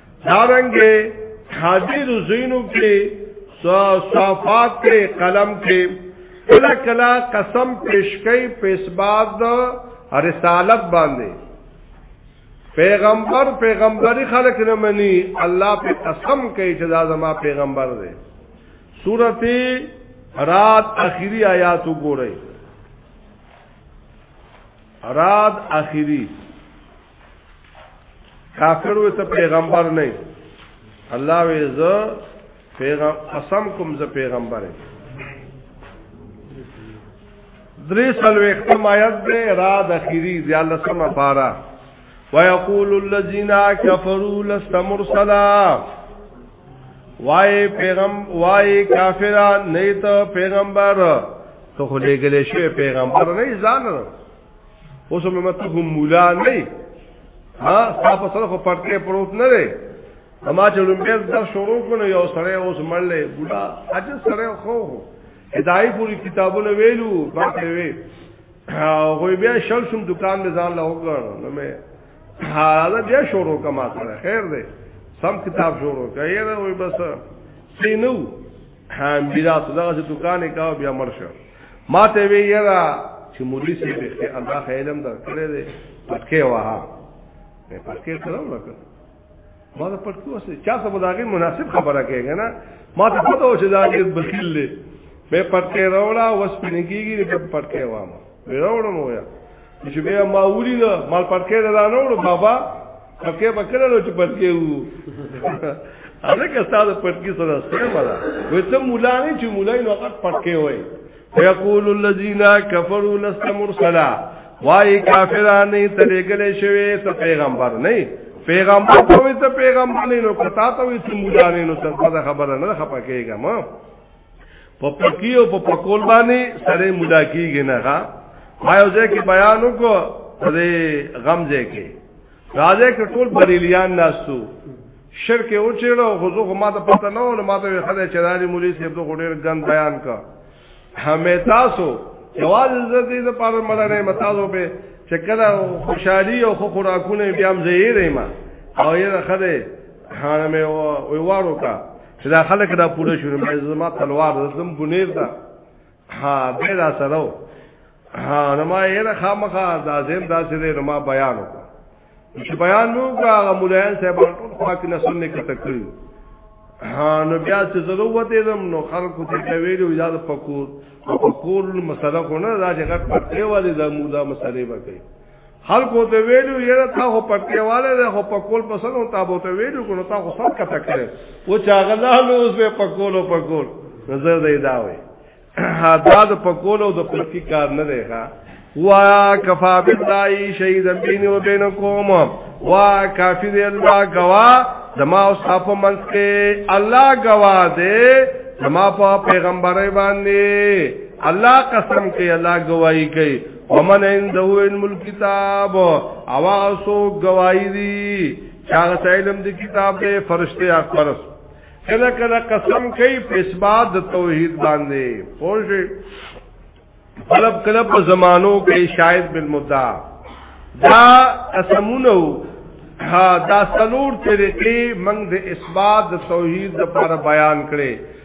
دارنګه حاضر زینو کې صفات کې قلم کې کلا کلا قسم پیشکې په اسباد د رسالت باندې پیغمبر پیغمبري خلق نه مني الله په قسم کوي چې دا زما پیغمبر دی سورته رات اخیری آیات وګورئ رات اخیری کافر وې ته پیغمبر نه الله وې زه پیغام قسم کوم زه پیغمبر یم درې سلو ختم آیات دې را د اخیری زیاله سم پارا ويقول الذين كفروا لست مرسلا وای پیغم وای کافرا نه ته پیغمبر ته خو لګلې شوی پیغمبر نه ځان اوس مې مت هم مولا نه ها تاسو سره خو پټه پروت نه دی اما چې لومبیز دا شروع کړو یو سره اوس مړلې بوډا اج سره خو هدايه پوری کتابونه ویلو باندې وی غوی بیا شل شم دکان مې ځان لا وګړ نو مې حالا بیا شروع کما سره خیر دی سم کتاب شروع کړي دا وی بس سینو بیا صدقه چې دکان کاو بیا مرشه ما ته وی یرا چې مولوی سي به الله خیرم در کړې دې پټکه وها نه پټکه کړو لکه ما دا پټکه وسه چا ته بداګه مناسب خبره کېږي نه ما ته پته و چې دا دې بخیل دې به پټکه راوړا وس پنګيږي په پټکه وامه وروړم ویا چې بیا ما وری دا مال پټکې دا نه وړو بابا پټکې پکړه لو چې پټکې وو هغه که تاسو پټکې سره سره مالا وې ته مولا نه چې مولا نو هغه پټکې وای فیقول الذین کفروا لست مرسلا وای کافرانه تلګلې شوی ته پیغمبر نه پیغمبر ته وې ته پیغمبر نه نو کتا ته وې ته مولا نه نو څه خبره نه خپکهګم په پکی او په پکول باندې سره مولا کیږي نه ها ما یو ځای کې بیان وکړ دې غم ځای کې راځي کې ټول بریلیان ناستو شرک او چېړو خو زه ما ته پته نه ول ما ته خدای چې راځي مولوی صاحب ته ډېر ګن بیان کا همې تاسو جواز دې د پاره ملنه متازو به چې کله خوشحالي او خو خوراکونه بیا هم زهیر ما او یې خدای حرمه او وارو کا چې دا خلک را پوره شو مې زما تلوار زم بنیر دا ها به دا سره ها نو ما یې را خامخا دا زم دا سره نو ما بیان وکړ چې بیان نو هغه مولایان صاحب ټول پاک نه سنې کته کړی ها نو بیا چې زه وته دم نو خلکو ته ویلو اجازه پکور پکور مسله کو نه دا چې غټ پټه والے دا مولا مسله وکړي خلکو ته ویلو یره تا خو پکېواله ده خو په کول پسلو تا بو ته ویلو کو تا خو سر کته کړې و چا غلاله اوس به په کولو په کول نظر دی دا وي دا د په کولو د پلکی کار نه دی ښا وا کفا بالله شهیدا بیني و بینکم وا کافی دی الله گوا زما او صاحب منځ کې الله گوا دی زما په پیغمبري باندې الله قسم کوي الله گواہی کوي ومن عنده علم الكتاب اواسو گواہی دی چاغه علم دی کتاب دی فرشته اکبر کله کله قسم کوي په اسباد توحید باندې پوه طلب کله په زمانو کې شاید بالمدع دا قسمونه ها دا سلور طریقې موږ د اسباد توحید لپاره بیان کړي